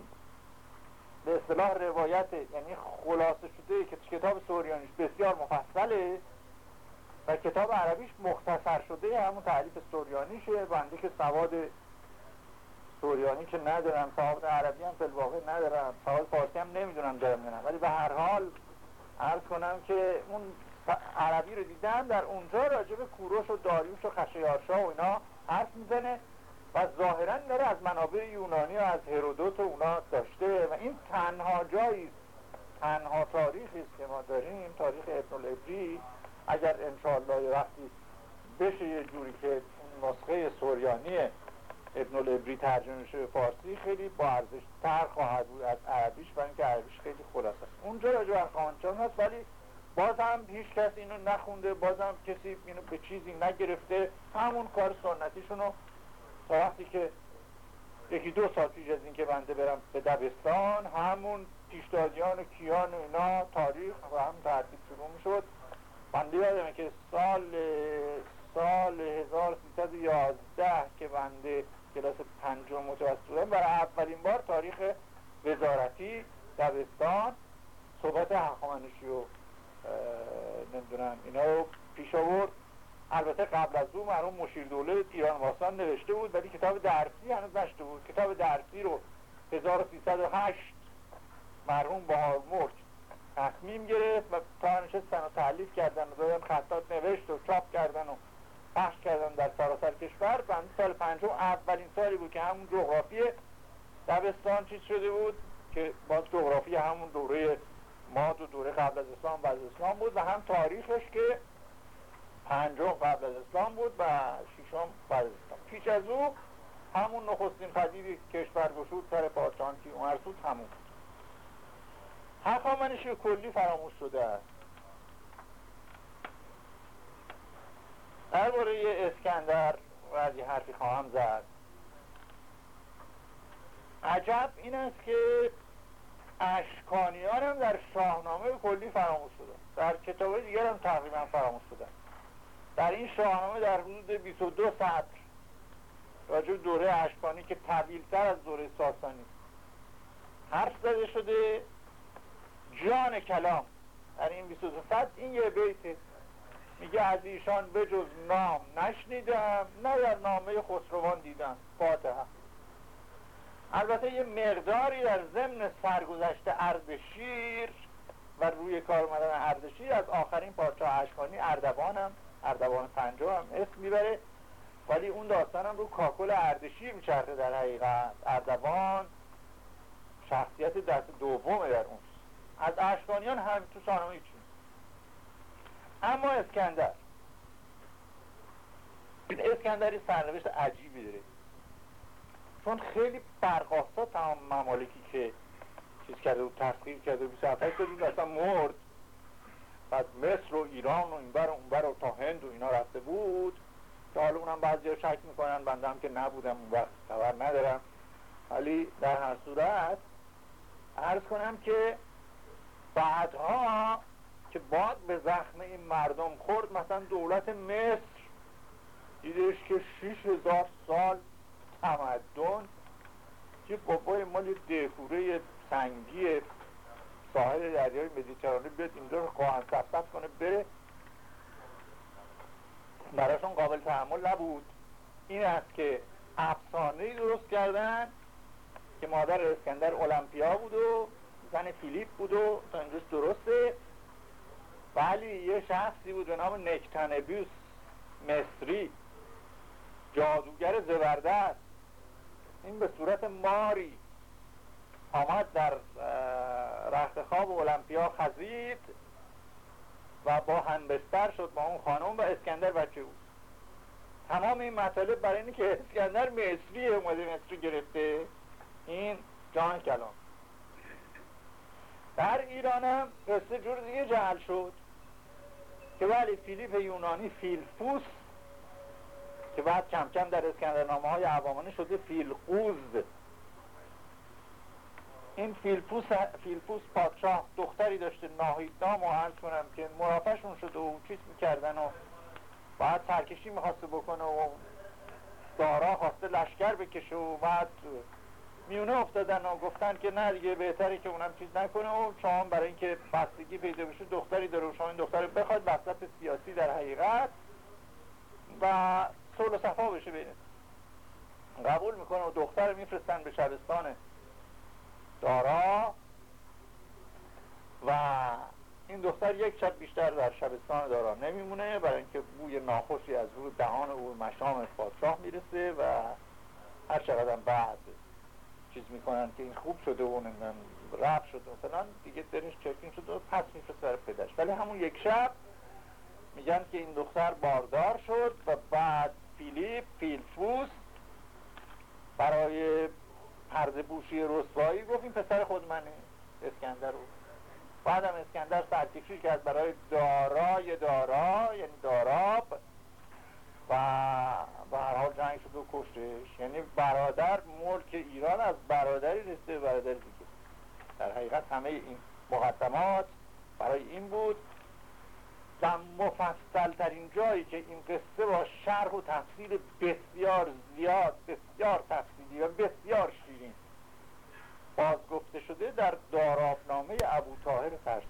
به اصطلاح روایت یعنی خلاصه شده که کتاب سوریانیش بسیار مفصله و کتاب عربیش مختصر شده همون تعلیف سوریانیشه بنده که سواد سوریانی که ندارم سواد عربی هم واقع ندارم سواد فارسی هم نمی‌دونم دارم نه. ولی به هر حال عرض کنم که اون عربی رو دیدم در اونجا راجع به کوروش و داریوش و خشیارشا و اینا حرف می‌زنه و ظاهرا داره از منابع یونانی و از هرودوت و اونا داشته و این تنها جایی تنها تاریخی است که ما داریم تاریخ ابن اگر انشاءالله وقتی بشه یه جوری که نسخه سوریانی ابن الابری ترجمه شده فارسی خیلی با ارزش تر خواهد بود از عربیش برای اینکه عربیش خیلی خلاص است اونجا راجع به هست ولی باز هم هیچ کس اینو نخونده باز هم کسی اینو به چیزی نگرفته. همون کار سنتیشونو تا وقتی که یکی دو سال پیش از اینکه بنده برم به دبستان همون پیشدادیان و کیان و اینا تاریخ و هم ترتیب شروع می شد بنده یادمه که سال سال 1311 که بنده کلاس پنجم متوسط بودم برای اولین بار تاریخ وزارتی دبستان صحبت هخامنشی و نمی‌دونم اینا رو پیش آورد. البته قبل از اون مرحوم مشیر دوله ایران باستان نوشته بود ولی کتاب درسی هنوز نشته بود. کتاب درسی رو 1308 مرحوم بهار مرد تصمیم گرفت و تا نشستن و تعلیف کردن و دادن خطات نوشت و چاپ کردن و پخش کردن در سراسر کشور بند سال پنجم اولین سالی بود که همون جغرافی دبستان چیز شده بود که باز جغرافی همون دوره ما دو دوره قبل از اسلام و از اسلام بود و هم تاریخش که پنجم قبل از اسلام بود و ششم بعد از اسلام. پیش از او همون نخستین پدید کشور گشود سر پادشاهان که ارسود همون. بود هخامنشی کلی فراموش شده است. درباره اسکندر یه حرفی خواهم زد. عجب این است که اشکانیان هم در شاهنامه کلی فراموش شده. در کتاب دیگر هم تقریبا فراموش شده. در این شاهنامه در حدود 22 سطر راجع دوره اشکانی که تر از دوره ساسانی. حرف زده شده جان کلام. در این 22 سطر این یه بیت میگه از ایشان بجز نام نشنیدم نه در نامه خسروان دیدم. فاتحه. البته یه مقداری در ضمن سرگذشت اردشیر و روی کار اومدن اردشیر از آخرین پادشاه اشکانی اردوانم اردوان پنجم هم اسم می‌بره. ولی اون داستان هم رو کاکل اردشیر میچرخه در حقیقت. اردوان شخصیت دست دومه در اون. از اشکانیان هم تو چی اما اسکندر. این اسکندری سرنوشت عجیبی داره. چون خیلی برقاستا تمام ممالکی که چیز کرده بود تسخیر کرده بود 27 سال اصلا مرد. بعد مصر و ایران و اینبر و اونبر و تا هند و اینا رفته بود. که حالا اونم بعضی ها شک می‌کنن بنده هم که نبودم اون وقت خبر ندارم. ولی در هر صورت عرض کنم که بعدها که باد به زخم این مردم خورد مثلا دولت مصر. دیدش که شیش هزار سال تمدن که بابای مال دهوره سنگی ساحل دریای مدیترانه بیاد اینجا رو خواهن سبت کنه بره. براشون قابل تحمل نبود. این است که افسانه درست کردن که مادر اسکندر المپیا بود و زن فیلیپ بود و تا درسته. ولی یه شخصی بود به نام نکتنبیوس مصری. جادوگر زبردست. این به صورت ماری آمد در رخت خواب المپیا خزید و با همبستر شد با اون خانم و اسکندر بچه بود تمام این مطالب برای اینه که اسکندر مصری اومده مصری گرفته. این جان کلام. در ایران هم قصه جور دیگه جعل شد. که ولی فیلیپ یونانی فیلفوس که بعد کم کم در اسکندرنامه های عوامانه شده فیلقوز. این فیلفوس, فیلفوس پادشاه دختری داشته ناهیدنام و عرض کنم که مرافعشون شده و چیز می‌کردن و بعد سرکشی می‌خواسته بکنه و دارا خواسته لشکر بکشه و بعد میونه افتادن و گفتن که نه دیگه بهتره که اونم چیز نکنه و شما برای اینکه بستگی پیدا بشه دختری داره و شما این دختر بخواد وسط سیاسی در حقیقت و صلح و صفا بشه بینه قبول می‌کنه و دختر میفرستن به شبستان دارا و این دختر یک شب بیشتر در شبستان دارا نمیمونه برای اینکه بوی ناخوشی از روی دهان او مشام پادشاه می‌رسه و هر چقدر بعد چیز می‌کنن که این خوب شده و اون رب شده فلان دیگه درش چکین شده و پس میفرسته برای پدرش. ولی همون یک شب میگن که این دختر باردار شد و بعد فیلیپ فیلفوس برای پرده بوشی رسوایی گفت این پسر خود منه اسکندر رو بعدم اسکندر سرکشی کرد برای دارای دارا یعنی داراب. به هر جنگ شد و کشتش. یعنی برادر ملک ایران از برادری به برادر دیگه. در حقیقت همه این مقدمات برای این بود و مفصل ترین جایی که این قصه با شرح و تفسیر بسیار زیاد بسیار تفصیلی و بسیار شیرین باز گفته شده در دارابنامه ابو طاهر فرسی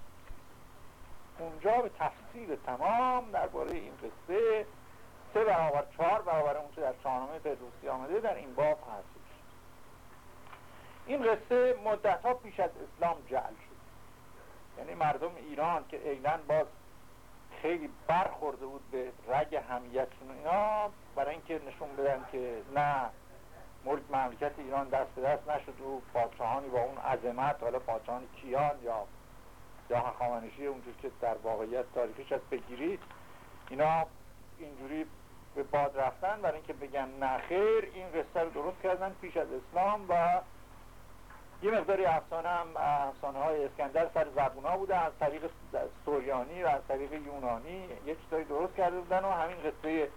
اونجا به تفسیر تمام درباره این قصه سه برابر چهار برابر اون در شاهنامه فردوسی آمده در این باب هستش این قصه مدت ها پیش از اسلام جعل شد. یعنی مردم ایران که ایلن باز خیلی برخورده بود به رگ همیتشون اینا برای اینکه نشون بدن که نه ملک مملکت ایران دست به دست نشد و پادشاهانی با اون عظمت حالا پادشاهان کیان یا یا هخامنشی اونجور که در واقعیت تاریخیش از بگیرید اینا اینجوری به باد رفتن برای اینکه بگن نخیر این قصه رو درست کردن پیش از اسلام و یه مقداری افسانه هم افسانه های اسکندر سر زبون ها بوده از طریق سوریانی و از طریق یونانی یه چیزایی درست کرده بودن و همین قصه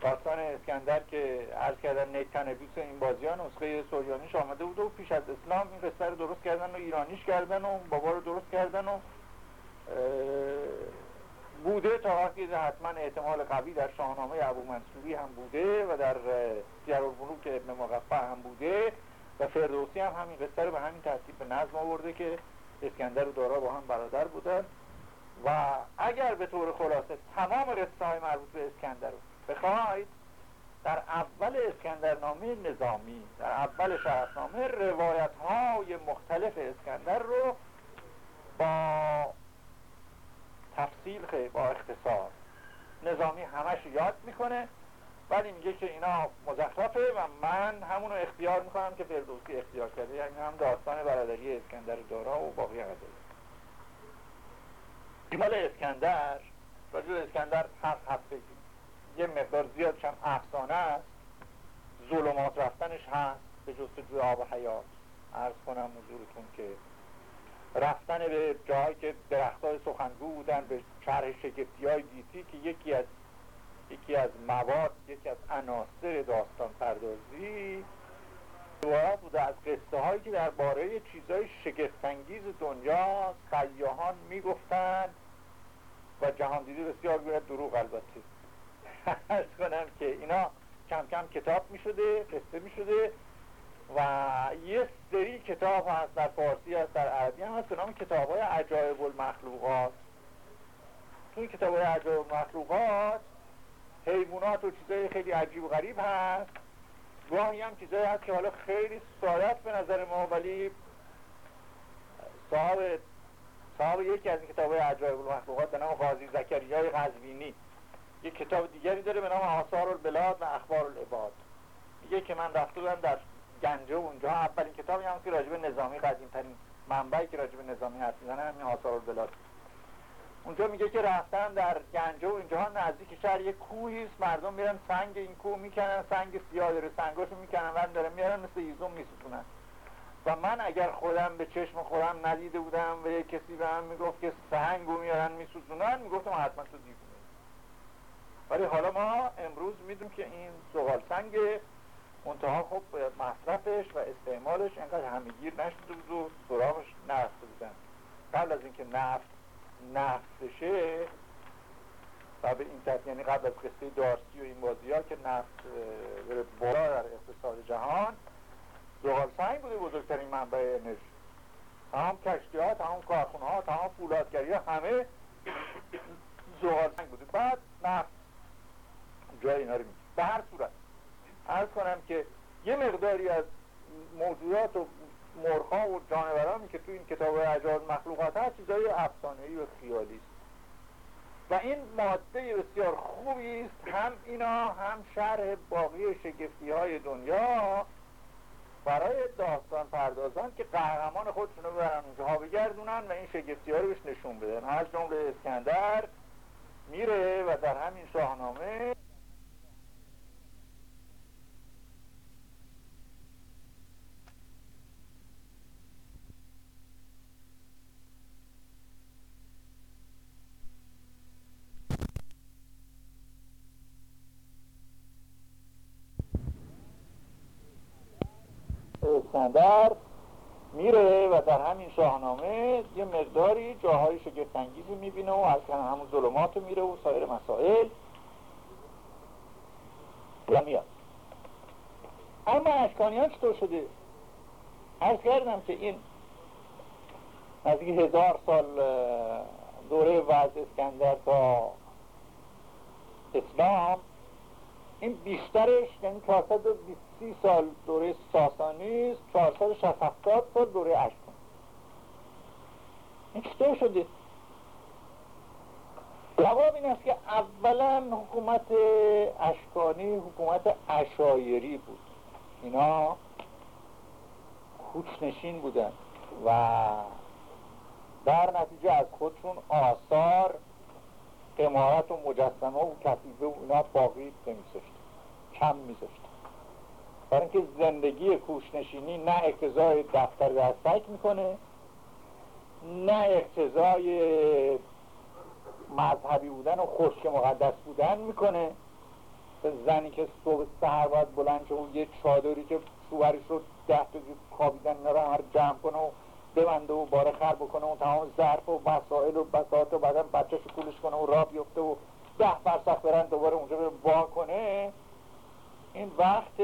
داستان اسکندر که عرض کردن نیتنبیس این بازی ها نسخه سوریانیش آمده بود و پیش از اسلام این قصه رو درست کردن و ایرانیش کردن و بابا رو درست کردن و بوده تا وقتی حتما احتمال قوی در شاهنامه ابو منصوری هم بوده و در که ابن مقفع هم بوده و فردوسی هم همین قصه رو به همین ترتیب به نظم آورده که اسکندر و دارا با هم برادر بودن. و اگر به طور خلاصه تمام قصه های مربوط به اسکندر رو بخواید در اول اسکندرنامه نظامی در اول شرفنامه روایت های مختلف اسکندر رو با تفصیل خیلی با اختصار. نظامی همش یاد می‌کنه ولی میگه که اینا مزخرفه و من همونو اختیار می‌کنم که فردوسی اختیار کرده. یعنی هم داستان برادری اسکندر دارا و باقی قضایی مال اسکندر راجع اسکندر هست هست بگیم یه مقدار زیادش هم افسانه است. ظلمات رفتنش هست به جستجوی آب و حیات. عرض کنم حضورتون که رفتن به جایی که درخت های سخنگو بودن به شرح شگفتی های دیتی که یکی از یکی از مواد یکی از عناصر داستان پردازی روایت بوده. از قصه هایی که درباره چیزهای شگفتانگیز دنیا سیاهان می‌گفتند و جهان دیده بسیار گوید دروغ البته. ارز کنم که اینا کم کم کتاب می شده قصه می شده و یه سری کتاب هست در فارسی هست در عربی هم هست به نام کتاب های عجایب المخلوقات توی کتاب های عجایب المخلوقات حیوانات و چیزای خیلی عجیب و غریب هست. گاهی هم چیزایی هست که حالا خیلی سادت به نظر ما ولی صاحب صاحب یکی از این کتاب های عجایب المخلوقات به نام قاضی زکریای قزوینی یک کتاب دیگری داره به نام آثار البلاد و اخبار العباد. میگه که من رفته در گنجه اونجا اولین کتابی هم که راجب نظامی قدیم ترین منبعی که راجب نظامی حرف می‌زنه همین آثار البلاد اونجا میگه که رفتن در گنجه و اینجا نزدیک شهر یه کوهی است مردم میرن سنگ این کوه می‌کنن سنگ سیاه داره سنگاشو می‌کنن و داره میارن مثل ایزون میسوزونن. و من اگر خودم به چشم خودم ندیده بودم و یه کسی به من می‌گفت که سنگو میارن میسوزونن می‌گفتم حتما تو دیوونه. ولی حالا ما امروز می‌دونیم که این زغال سنگ منتها خب مصرفش و استعمالش انقدر همگیر نشده بود و سراغش نرفته بودن. قبل از اینکه نفت نفت بشه و به این ترتیب یعنی قبل از قصه دارسی و این بازی ها که نفت بره بالا در اقتصاد جهان زغال سنگ بوده بزرگترین منبع انرژی. تمام کشتی ها تمام کارخونه ها تمام فولادگری ها همه زغال سنگ بوده. بعد نفت جای اینا رو به هر صورت. ارز کنم که یه مقداری از موجودات و مرخا و جانورانی که تو این کتاب عجاد مخلوقات هست چیزای افسانه‌ای و خیالی است. و این ماده بسیار خوبی است. هم اینا هم شرح باقی شگفتی های دنیا برای داستان پردازان که قهرمان خودشونو برن اونجاها بگردونن و این شگفتی ها رو بهش نشون بدن. هر جمله اسکندر میره و در همین شاهنامه اسکندر میره و در همین شاهنامه یه مقداری جاهای شگفتانگیزی می‌بینه و از همون ظلمات میره و سایر مسائل و میاد. اما اشکانیان چطور شده؟ ارز کردم که این نزدیک هزار سال دوره وضع اسکندر تا اسلام این بیشترش یعنی 420 سال دوره ساسانی است 460 سال دوره اشکان این چطور شده؟ جواب این است که اولا حکومت اشکانی حکومت اشایری بود. اینا خوچنشین بودن و در نتیجه از خودشون آثار امارت و مجسمه و کتیبه و اینا باقی نمیذاشت کم میذاشت برای اینکه زندگی کوشنشینی نه اقتضای دفتر دستک می‌کنه نه اقتضای مذهبی بودن و خشک مقدس بودن می‌کنه. زنی که صبح سهر باید بلند شه و یه چادری که شوهرش رو ده تا کابیدن اینا هر جمع کنه و ببنده و باره خر بکنه و تمام ظرف و مسائل و بساط و بعدم بچه کولش کنه و را بیفته و ده فرسخ برن دوباره اونجا بره با کنه. این وقت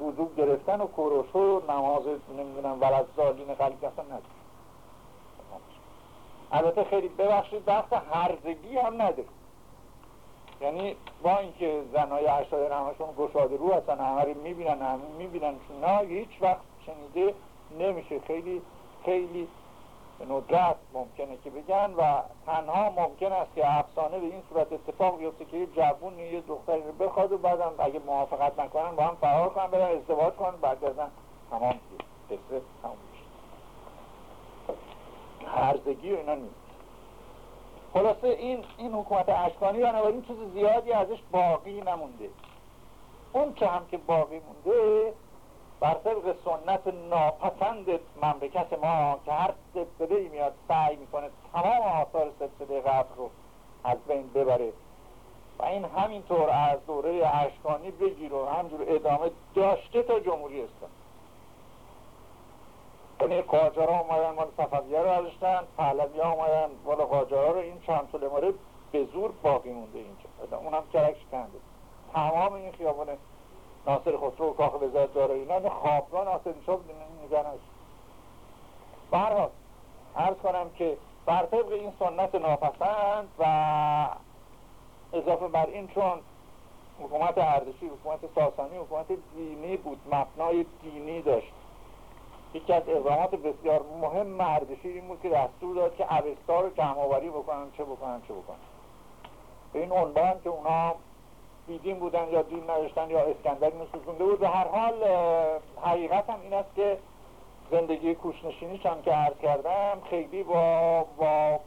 وضوع گرفتن و کروش و نماز نمی‌دونم ولد زالین خلیق اصلا نداره البته خیلی ببخشید وقت هرزگی هم نداره یعنی با اینکه زنهای اشایر همشون گشاده رو هستن همه رو می‌بینن همه می‌بینن نه هیچ وقت شنیده نمیشه. خیلی خیلی به ندرت ممکنه که بگن و تنها ممکن است که افسانه به این صورت اتفاق بیفته که یه جوون یه دختری رو بخواد و بعدم اگه موافقت نکنن با هم فرار کنن برن ازدواج کنن برگردن تمام قصه تمام میشه. هرزگی و اینا نیست. خلاصه این این حکومت اشکانی بنابراین چیز زیادی ازش باقی نمونده. اون که هم که باقی مونده بر طبق سنت ناپسند مملکت ما که هر ای میاد سعی می‌کنه تمام آثار سلسله قبل رو از بین ببره و این همینطور از دوره اشکانی بگیر و همجور ادامه داشته تا جمهوری اسلامی. یعنی قاجارا اومدن مال صفویه رو ازشتن پهلوی ها اومدن مال قاجارا رو این چند ماره به زور باقی مونده اینجا. اونم کرک شکنده تمام این خیابان ناصر خسرو و کاخ وزارت دارایی اینا خوابگاه ناصر شب نگنش برحال عرض کنم که بر طبق این سنت ناپسند و اضافه بر این چون حکومت اردشی حکومت ساسانی حکومت دینی بود مبنای دینی داشت. یکی از اقدامات بسیار مهم اردشیر این بود که دستور داد که اوستا رو جمع آوری بکنن چه بکنن چه بکنن. به این عنوان که اونا بیدین بودن یا دین نداشتن یا اسکندر اینو بود. به هر حال حقیقت هم این است که زندگی کوشنشینی چون که عرض کردم خیلی با با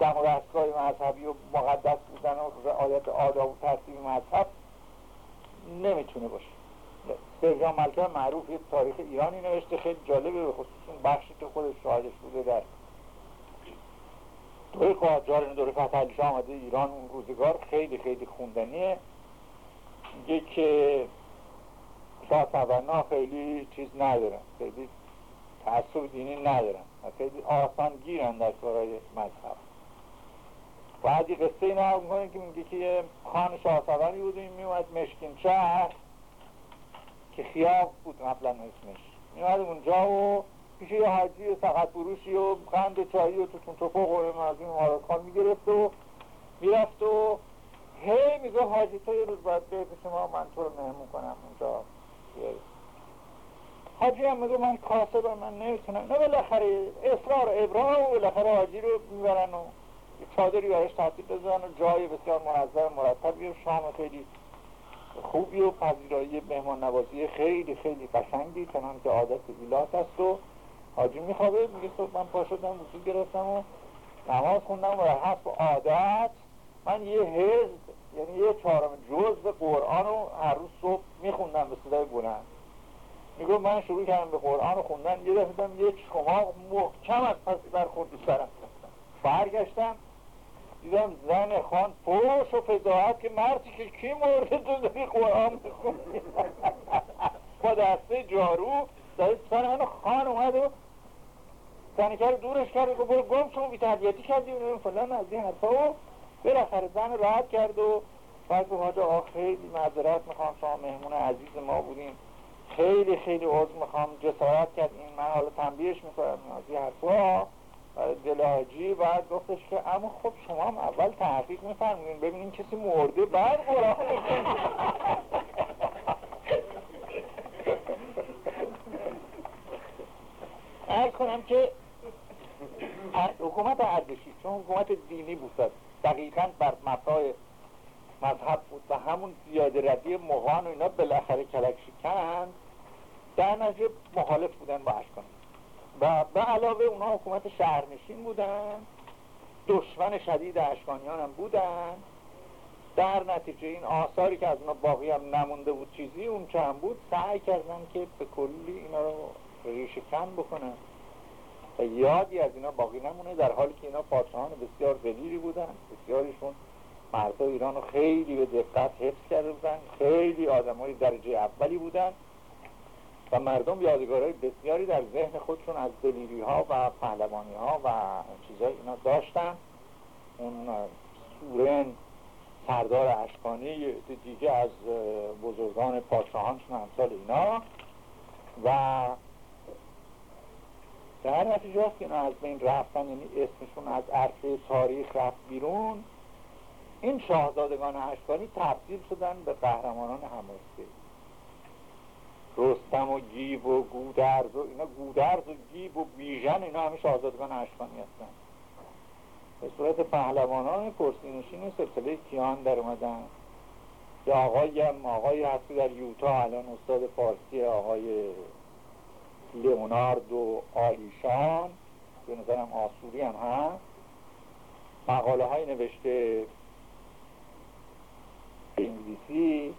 دم و مذهبی و مقدس بودن و رعایت آداب و ترتیب مذهب نمی‌تونه باشه. سرجان ملکه معروف یه تاریخ ایرانی نوشته خیلی جالبه به خصوص بخشی که خودش شاهدش بوده در دوره قاجار دوره فتح آمده ایران اون روزگار خیلی خیلی خوندنیه. میگه که شاه خیلی چیز ندارن خیلی تعصب دینی ندارن خیلی آسان گیرن در کارهای مذهب. و از قصه هم که میگه که خان شاه سبری بود این میومد مشکین شهر که خیاب بود قبلا اسمش میومد اونجا و پیش یه حاجی سقط بروشی و قند چایی و توتون توفق و از این خان می‌گرفت و می‌رفت و هی میگه حاجی تو یه روز باید به شما من تو رو مهمون کنم اونجا حاجی هم میگه من کاسبم من نمی‌تونم. نه بالاخره اصرار ابراه و بالاخره حاجی رو می‌برن و چادری برایش تحصیل بزنن و جای بسیار منظر مرتب و شام خیلی خوبی و پذیرایی مهمان نوازی خیلی خیلی قشنگی چنان که عادت ایلات است و حاجی میخوابه میگه صبح من پا شدم وضو گرفتم و نماز خوندم و حسب عادت. من یه حزب یعنی یه چهارم جز به قرآن رو هر روز صبح میخوندم به صدای بلند. میگو من شروع کردم به قرآن رو خوندن یه دفعه یه چماق محکم از پس برخوردی سرم برگشتم دیدم زن خان پوش و فضاحت که مردی که کی مورد تو داری قرآن بخونی با دسته جارو داری سن منو خان اومد و سنکر دورش کرد و برو گم شما بی تربیتی کردی و فلان از این حرفا. و بالاخره زن راحت کرد و بعد به حاجا خیلی معذرت می‌خوام شما مهمون عزیز ما بودیم خیلی خیلی عضو می‌خوام جسارت کرد. این من حالا تنبیهش می‌کنم از این حرفا. دلاجی بعد گفتش که اما خب شما هم اول تحقیق میفرمونین ببینین کسی مرده بعد قرآن ارز کنم که حکومت اردشی چون حکومت دینی بود دقیقا بر مبنای مذهب بود و همون زیاده ردی مغان و اینا بالاخره کلک شکن. در نتیجه مخالف بودن با اشکان. و به علاوه اونها حکومت شهرنشین بودن. دشمن شدید اشکانیان هم بودن. در نتیجه این آثاری که از اونا باقی هم نمونده بود چیزی اون چند بود سعی کردن که به کلی اینا رو ریشه کن بکنن. و یادی از اینا باقی نمونه در حالی که اینا پادشاهان بسیار دلیری بودن. بسیاریشون مردا ایران خیلی به دقت حفظ کرده بودن. خیلی آدم های درجه اولی بودن و مردم یادگارهای بسیاری در ذهن خودشون از دلیری ها و پهلوانی ها و چیزای اینا داشتن. اون سورن سردار اشکانی دیگه از بزرگان پادشاهانشون همسال اینا. و در نتیجه که اینا از بین رفتن یعنی اسمشون از عرصه تاریخ رفت بیرون. این شاهزادگان اشکانی تبدیل شدن به قهرمانان هماسته رستم و گیب و گودرز و اینا گودرز و گیب و بیژن اینا همه شاهزادگان اشکانی هستن. به صورت پهلوانان کرسینشین سلسله کیان در اومدن. که آقای آقای هستی در یوتا الان استاد فارسی آقای لیونارد و آلیشان به نظرم آسوری هم هست. مقاله های نوشته انگلیسی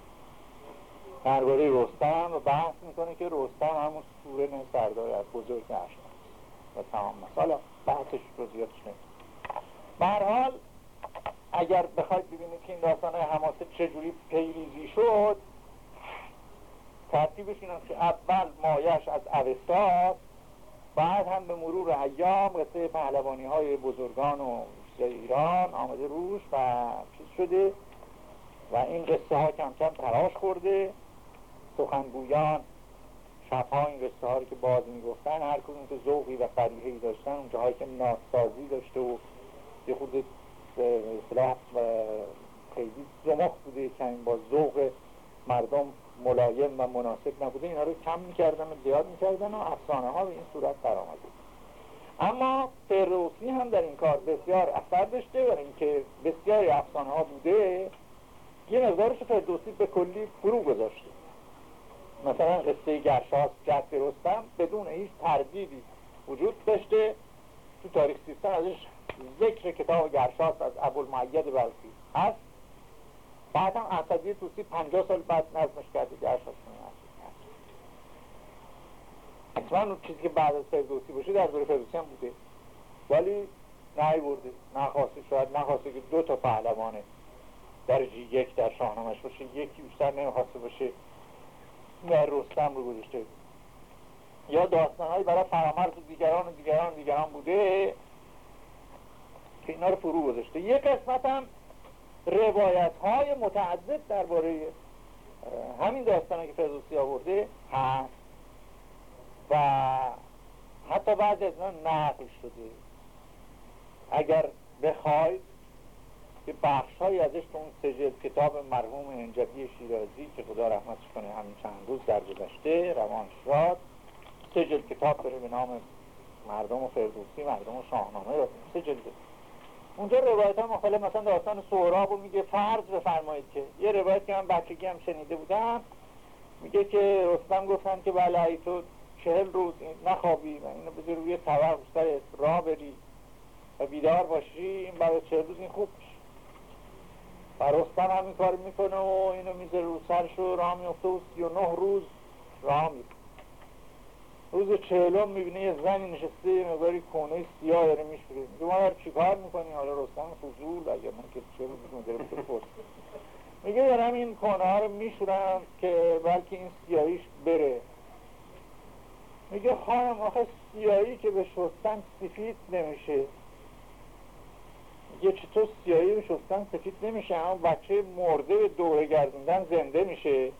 درباره رستم و بحث می‌کنه که رستم همون سوره سردار از بزرگ اشکان و تمام مثلا بحثش رو زیادش حال اگر بخواید ببینید که این داستان حماسه چجوری پیریزی شد ترتیبش این که اول مایش از اوستاست بعد هم به مرور ایام قصه پهلوانی های بزرگان و ایران آمده روش و چیز شده و این قصه ها کم کم تراش خورده. سخنگویان شبها این قصه ها که باز می‌گفتن هر کدوم که ذوقی و فریحی داشتن اون جاهایی که ناسازی داشته و یه خود اصطلاح خیلی زمخ بوده کمی با ذوق مردم ملایم و مناسب نبوده اینا رو کم می‌کردن و زیاد می‌کردن و افسانه ها به این صورت برآمده اما فردوسی هم در این کار بسیار اثر داشته برای اینکه بسیاری افسانه ها بوده یه مقدارش فردوسی به کلی فرو گذاشته. مثلا قصه گرشاس جد رستم بدون هیچ تردیدی وجود داشته. تو تاریخ سیستان ازش ذکر کتاب گرشاس از ابوالمعید بلخی هست. بعد هم اسدی توسی پنجاه سال بعد نظمش کرده گرشاس حتما اون چیزی که بعد از فردوسی باشه در دوره فردوسی هم بوده. ولی نه برده. نخواسته شاید نخواسته که دو تا پهلوانه درجه یک در شاهنامش باشه. یکی بیشتر نمی‌خواسته باشه. در رستم رو گذاشته. یا داستانهایی برای فرامرز و دیگران و دیگران و دیگران بوده که اینا رو فرو گذاشته. یک قسمت هم روایت های متعدد درباره همین داستان که فردوسی آورده هست و حتی بعضی از نقل شده. اگر بخواید که بخش های ازش تو اون سجل کتاب مرحوم انجبی شیرازی که خدا رحمتش کنه همین چند روز در گذشته روان شاد سجل کتاب داره به نام مردم و فردوسی مردم و شاهنامه سجل اونجا روایت ها مختلف مثلا داستان سهراب رو میگه فرض بفرمایید که. یه روایت که من بچگی هم شنیده بودم میگه که رستم گفتن که بله تو چهل روز نخوابی و اینو بذاری روی طبق سر راه بری و بیدار باشی این برای چهل روز این خوب میشه. و رستم هم این کار می‌کنه و اینو می‌ذاره رو سرش و راه میفته و سی و نه روز راه میفته روز چهلم می‌بینه یه زنی نشسته یه مقداری کونه سیاه داره میشوره. میگه ما داره چیکار می‌کنی حالا رستم فضول اگر من که چه روز مدره میگه دارم این کونه ها رو میشورم که بلکه این سیاهیش بره. میگه خانم آخه سیاهی که به شستن سفید نمیشه. میگه چطور سیاهی به شستن سفید نمیشه؟ اما بچه مرده به دوره گردوندن زنده میشه.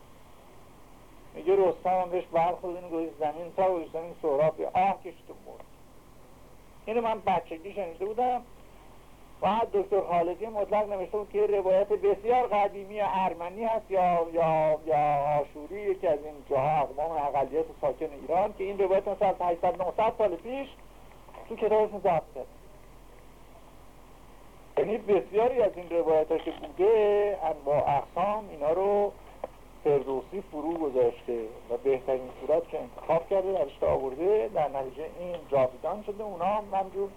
میگه رستم هم بهش برخورد اینو گوش زمین تا گوش زمین سهراب آه کشتون مرد اینو من بچگی شنیده بودم. و دکتر خالدی مطلق نوشته بود که روایت بسیار قدیمی ارمنی هست یا یا یا آشوری یکی از این جاها اقوام اقلیت ساکن ایران که این روایت مثلا 800 900 سال پیش تو کتابشون ضبط کرد یعنی بسیاری از این روایت که بوده با اقسام اینا رو فردوسی فرو گذاشته و بهترین صورت که انتخاب کرده درش آورده در نتیجه این جاویدان شده. اونا هم منجور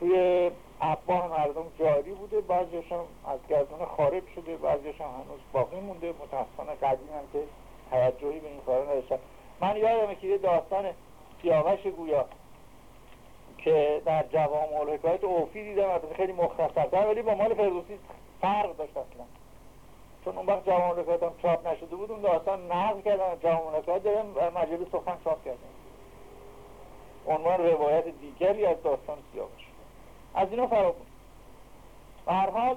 توی اباه مردم جاری بوده. بعضیش هم از گردون خارج شده بعضیش هم هنوز باقی مونده. متاسفانه قدیم هم که توجهی به این کارا نداشتن. من یادمه که یه داستان سیاوش گویا که در جوام الحکایت اوفی دیدم البته خیلی مختصرتر ولی با مال فردوسی فرق داشت اصلا. چون اون وقت جوام الحکایت هم چاپ نشده بود اون داستان نقل کردن جوام الحکایت دارن مجله سخن چاپ کردن عنوان روایت دیگری از داستان سیاوش. از اینا فرا بود. هر حال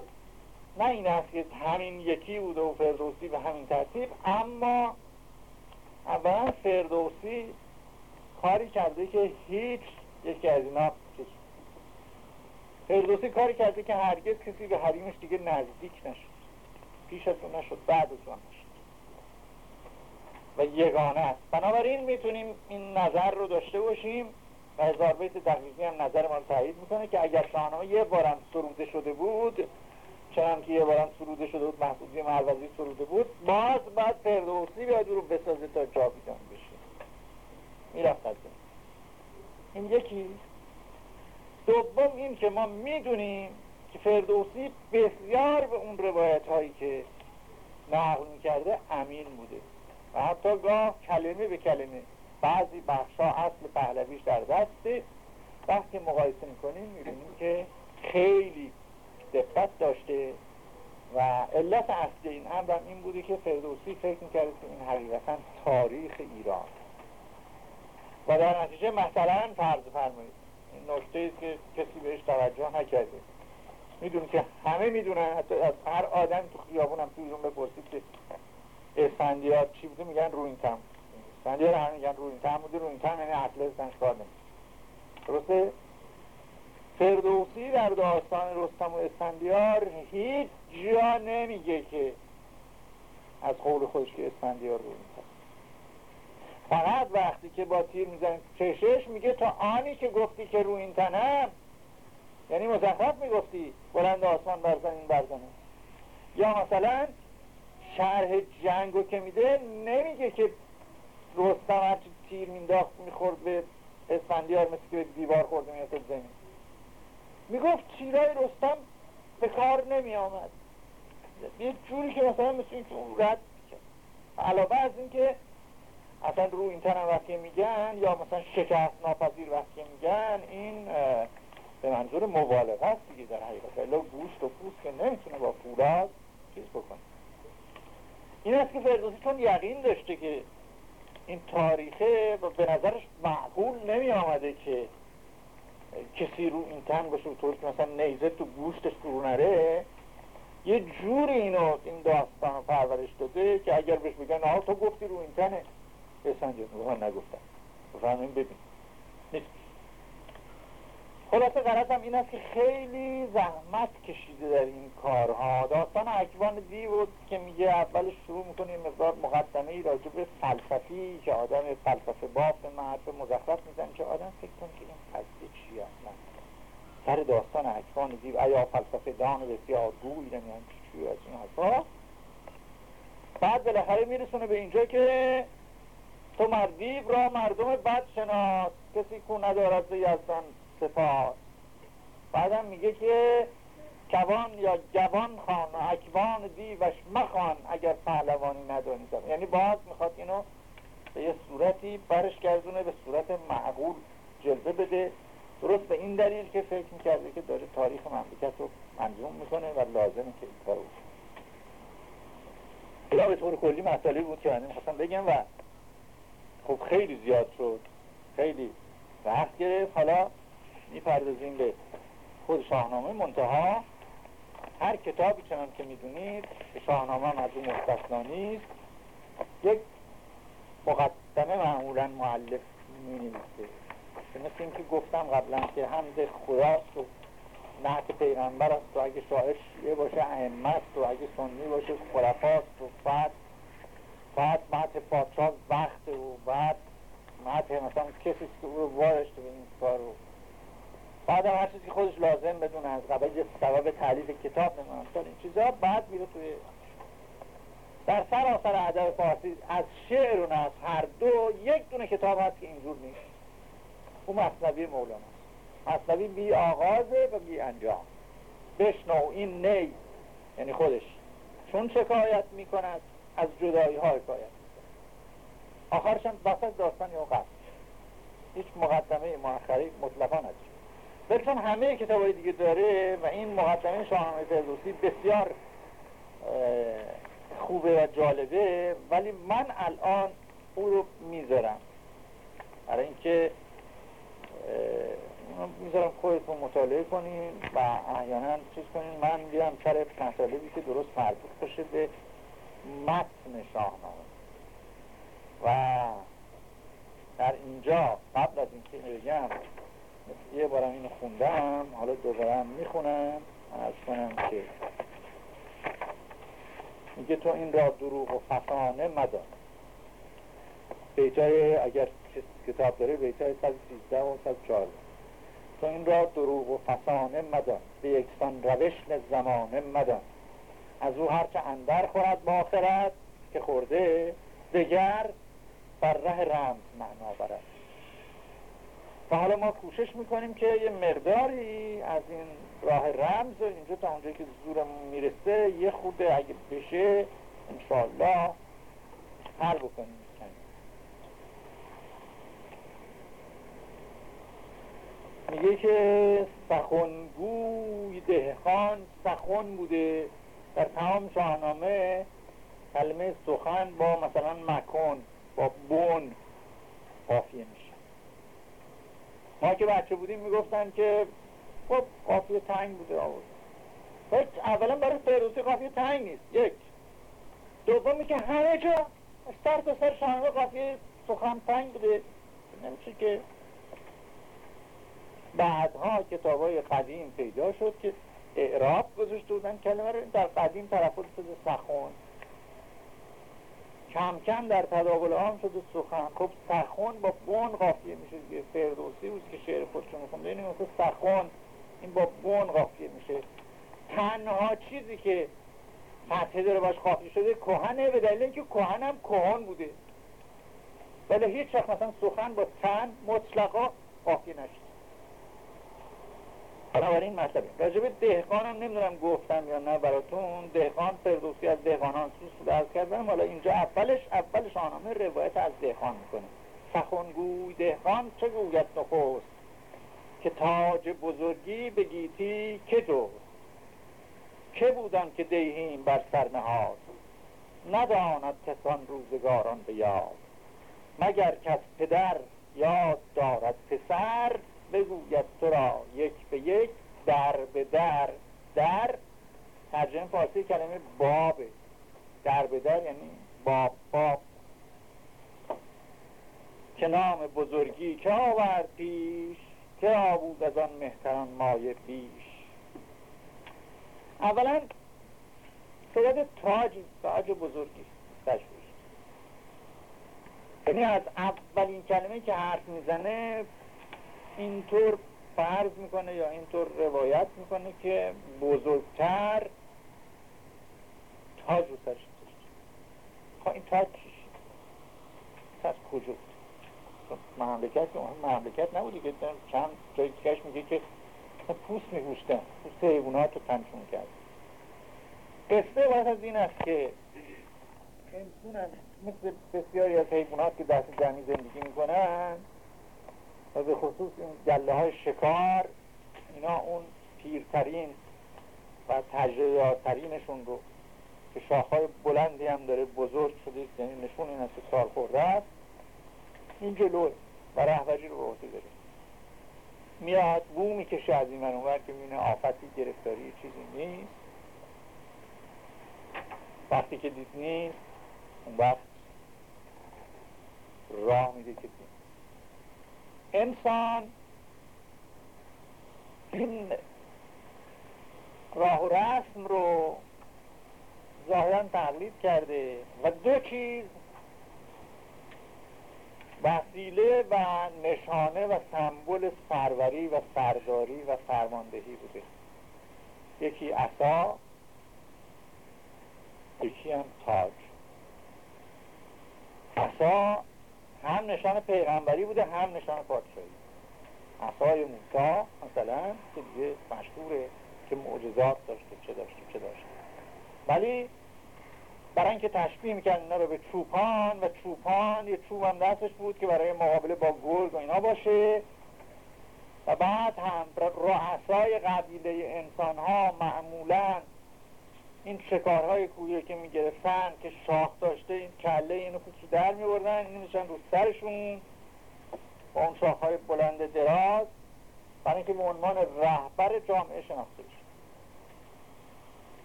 نه این است که همین یکی بوده و فردوسی به همین ترتیب اما اولا فردوسی کاری کرده که هیچ یکی از اینا فردوسی کاری کرده که هرگز کسی به حریمش دیگه نزدیک نشد. پیش از اون نشد بعد از اون نشد. و یگانه است. بنابراین می‌تونیم این نظر رو داشته باشیم و هزار بیت دقیقی هم نظر ما تایید می‌کنه که اگر شاهنامه یه بارم سروده شده بود چنان که یه بارم سروده شده بود محفوظی مروزی سروده بود باز بعد فردوسی بیاد رو بسازه تا جاویدان بشه. می‌رفت از این یکی. دوم این که ما می‌دونیم که فردوسی بسیار به اون روایت هایی که نقل می‌کرده امین بوده. و حتی گاه کلمه به کلمه. بعضی بخشا اصل پهلویش در دسته وقتی مقایسه می‌کنیم می‌بینیم که خیلی دقت داشته و علت اصلی این هم این بوده که فردوسی فکر می‌کرده که این حقیقتا تاریخ ایران. و در نتیجه مثلا فرض فرمایید این نکته که کسی بهش توجه نکرده. می‌دونی که همه می‌دونن حتی از هر آدم تو خیابون هم توی بپرسید که اسفندیار چی بوده؟ میگن روی تم اسفندیار همه میگن روی تم بوده. روی تم یعنی اطلس کار نمید درسته؟ فردوسی در داستان رستم و اسفندیار هیچ جا نمیگه که از قول خودش که اسفندیار رو فقط وقتی که با تیر می‌زنید چشش میگه؟ تا آنی که گفتی که رو این تنم یعنی مزخرف می‌گفتی بلند آسمان بر زمین یا مثلا شرح جنگو که میده نمیگه که رستم هرچی تیر مینداخت می‌خورد به اسفندیار مثل که به دیوار خورده میاد زمین. می‌گفت تیرای رستم به کار نمی آمد یه جوری که مثلا مثل این که اون رد علاوه از اینکه اصلا رو این تنم وقتی میگن یا مثلا شکست ناپذیر وقتی میگن این به منظور مبالغه است دیگه در حقیقت. الا گوشت و پوست که نمی‌تونه با فولاد چیز بکنه. این است که فردوسی چون یقین داشته که این تاریخه به نظرش معقول نمی آمده که کسی رو این تن باشه طور که مثلا نیزه تو گوشتش فرو نره. یه جوری اینو این داستان رو پرورش داده که اگر بهش بگن آها تو گفتی رو این تنه بسنجه من نگفتم. بفهمین ببین. نیست. خلاصه غرضم این است که خیلی زحمت کشیده در این کارها. داستان اکوان دیو که میگه اولش شروع می‌کنه مقدار مقدمه ای راجع فلسفی که آدم فلسفه باف به حرف مزخرف میزن که آدم فکر کن که این قضیه چیه اصلا سر داستان اکوان دیو ایا فلسفه دان بسیار گوی نمیان چی از این حرفا. بعد بالاخره میرسونه به اینجا که تو مردیب را مردم بد شناس. کسی کو ندارد به یزدان سپاس بعدم میگه که جوان یا جوان خان و اکوان دیوش مخوان اگر پهلوانی ندانی یعنی باز می‌خواد اینو به یه صورتی برش گردونه به صورت معقول جلوه بده. درست به این دلیل که فکر می‌کرده که داره تاریخ مملکت رو منظوم می‌کنه و لازمه که این کارو بکنه. به طور کلی مسئله بود که من بگم و خب خیلی زیاد شد. خیلی وقت گرفت. حالا می‌پردازیم به خود شاهنامه. منتها هر کتابی چنان که می‌دونید شاهنامه هم از اون مستثنا نیست. یک مقدمه معمولا معلف می که مثل اینکه گفتم قبلا که حمد خداست و نهت پیغمبر است و اگه شاعر شیعه باشه ائمه است و اگه سنی باشه خلفاست و بعد بعد مهت پادشاه وقت و بعد مهت مثلا کسی که او رو وارشته به این کار رو. بعد هر که خودش لازم بدونه از قبل سبب تعلیف کتاب نمی‌دونم. این چیزها بعد میره توی در سراسر ادب فارسی از شعر و از هر دو یک دونه کتاب هست که اینجور نیست. اون مصنوی مولانا مصنوی بی آغازه و بی انجام. بشنو این نی. یعنی خودش. چون شکایت می‌کند از جدایی ها حکایت آخرش هم وسط داستان یا قبل هیچ مقدمه مؤخری مطلقا نداره چون همه کتاب دیگه داره و این مقدمه شاهنامه فردوسی بسیار خوبه و جالبه ولی من الان او رو می‌ذارم. برای اینکه می‌ذارم خودتون مطالعه کنین و احیانا چیز کنین. من بیام سر مطالبی که درست مربوط باشه به متن شاهنامه. و در اینجا قبل از اینکه بگم یه بارم اینو خوندم حالا دوبارم می‌خونم. از کنم که میگه تو این را دروغ و فسانه مدان بیتای اگر کتاب داره بیتای 113 و 114 تو این را دروغ و فسانه مدان به یکسان روش زمانه مدان از او هرچه اندر خورد با که خورده دگر بر ره رمز معنا برد. و حالا ما کوشش می‌کنیم که یه مقداری از این راه رمز اینجا تا اونجایی که زورمون می‌رسه یه خوده اگه بشه انشاءالله حل بکنیم. میگه که سخنگوی دهخان سخن بوده. در تمام شاهنامه کلمه سخن با مثلا مکن با بون قافیه ما که بچه بودیم می‌گفتن که خب قافیه تنگ بوده آورد اولا برای فیروسی قافیه تنگ نیست. یک. دومی که همه جا سر تا سر شاهنامه قافیه سخن تنگ بوده. نمیشه که بعدها کتاب های قدیم پیدا شد که اعراب گذاشته بودن کلمه رو. در قدیم تلفظ شده سخون کم کم در تداول عام شده سخن. خب سخون با بون قافیه میشه دیگه. فردوسی بود که شعر خودشو میخونده این مثل سخون این با بون قافیه میشه. تنها چیزی که فتحه داره باش قافیه شده کهنه به دلیل اینکه کهن هم کهن بوده. ولی هیچ وقت مثلا سخن با تن مطلقا قافیه نشد. بنابراین مطلبه راجب دهقان هم نمی‌دونم گفتم یا نه براتون. دهقان فردوسی از دهقانان سوس درس کردم. حالا اینجا اولش اول شاهنامه روایت از دهقان می‌کنه. سخنگوی دهقان چه گوید نخست؟ که تاج بزرگی به گیتی که دو که بودن که دیهیم بر سر نهاد؟ نداند کسان روزگاران به یاد. مگر کس پدر یاد دارد پسر؟ بگوید تو را یک به یک در به در در. ترجمه فارسی کلمه بابه. در به در یعنی باب باب. که نام بزرگی که آورد پیش که آبود از آن مهتران مایه بیش اولا سید تاج تاج بزرگی. تشویش یعنی از اولین کلمه که حرف می‌زنه اینطور فرض می‌کنه یا اینطور روایت می‌کنه که بزرگتر تاج رو سرش خب این تاج از کجا خب مملکت مملکت نبودی که چند جایی کش میگه که پوست میگوشتن پوست حیوانات رو تنشون کرد. قصه باید از این است که انسون مثل بسیاری از حیوانات که دست جمعی زندگی می‌کنن و به خصوص این گله های شکار اینا اون پیرترین و تجریاترینشون رو که شاخهای بلندی هم داره بزرگ شده یعنی نشون این است که سال خورده است. این جلو و رهبری رو عهده داره. میاد بو می‌کشه از این منوبر که می‌بینه آفتی گرفتاری چیزی نیست. وقتی که دید نیست اون وقت راه میده که انسان این راه و رسم رو ظاهرا تقلید کرده و دو چیز وسیله و نشانه و سمبل سروری و سرداری و فرماندهی بوده. یکی عصا یکی هم تاج. عصا هم نشان پیغمبری بوده هم نشان پادشاهی. عصای موسی مثلا که دیگه مشهوره که معجزات داشته چه داشته چه داشته. ولی برای اینکه تشبیه می‌کرد اینا رو به چوپان و چوپان یه چوب هم دستش بود که برای مقابله با گرگ و اینا باشه. و بعد هم رؤسای قبیله انسان ها معمولا این شکارهای کویه که می‌گرفتن که شاخ داشته این کله اینو کوچی در میبردن؟ این نشن رو سرشون با اون شاخهای بلند دراز. برای اینکه به عنوان رهبر جامعه شناخته بشه.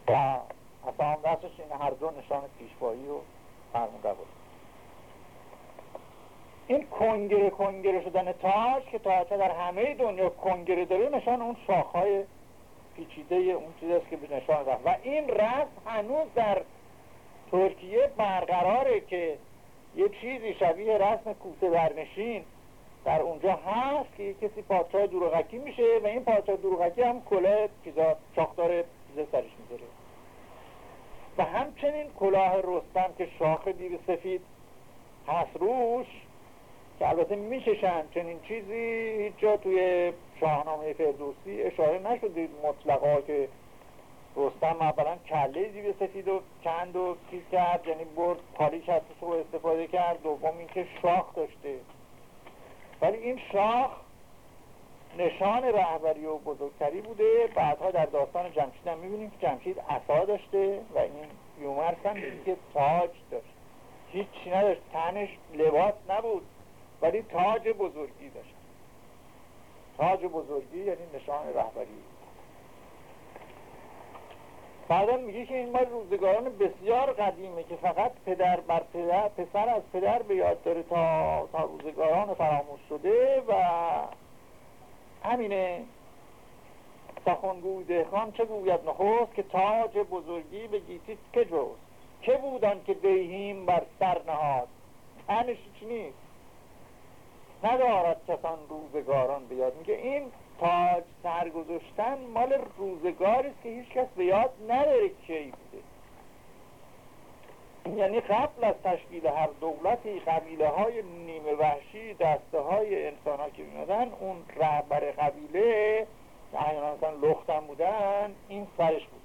و اصلا هم دستش این هر دو نشان پیشوایی و فرمون این کنگره کنگره شدن تاج که تاج در همه دنیا کنگره داره نشان اون شاخهای پیچیده اون چیز است که به نشان رفت. و این رسم هنوز در ترکیه برقراره که یه چیزی شبیه رسم کوسه برنشین در اونجا هست که کسی پادشاه دروغکی میشه و این پادشاه دروغکی هم کلاه چیزا شاخدار چیزا سرش می‌ذاره. و همچنین کلاه رستم که شاخ دیو سفید هست روش که البته می‌کشن چنین چیزی هیچ جا توی شاهنامه فردوسی اشاره نشده مطلقا که رستم اولا کله دیو سفید و کند و چیز کرد یعنی برد پالیش هستش رو استفاده کرد دوم اینکه شاخ داشته. ولی این شاخ نشان رهبری و بزرگتری بوده بعدها در داستان جمشید هم می‌بینیم که جمشید عصا داشته و این یومرس هم که تاج داشت. هیچی نداشت تنش لباس نبود. ولی تاج بزرگی داشت. تاج بزرگی یعنی نشان رهبری. بعدا میگه که این مال روزگاران بسیار قدیمه که فقط پدر بر پدر پسر از پدر به یاد داره تا, تا روزگاران فراموش شده و همینه. سخنگوی دهخان چه گوید نخست که تاج بزرگی به گیتی که جوست که بودن که دیهیم بر سر نهاد؟ تنش نیست؟ ندارد کسان روزگاران بیاد. میگه این تاج سرگذاشتن مال روزگاری است که هیچ کس به یاد نداره کی بوده. یعنی قبل از تشکیل هر دولتی قبیله های نیمه وحشی دسته های انسان ها که میادن اون رهبر قبیله احیانا مثلا لختم بودن این سرش بوده.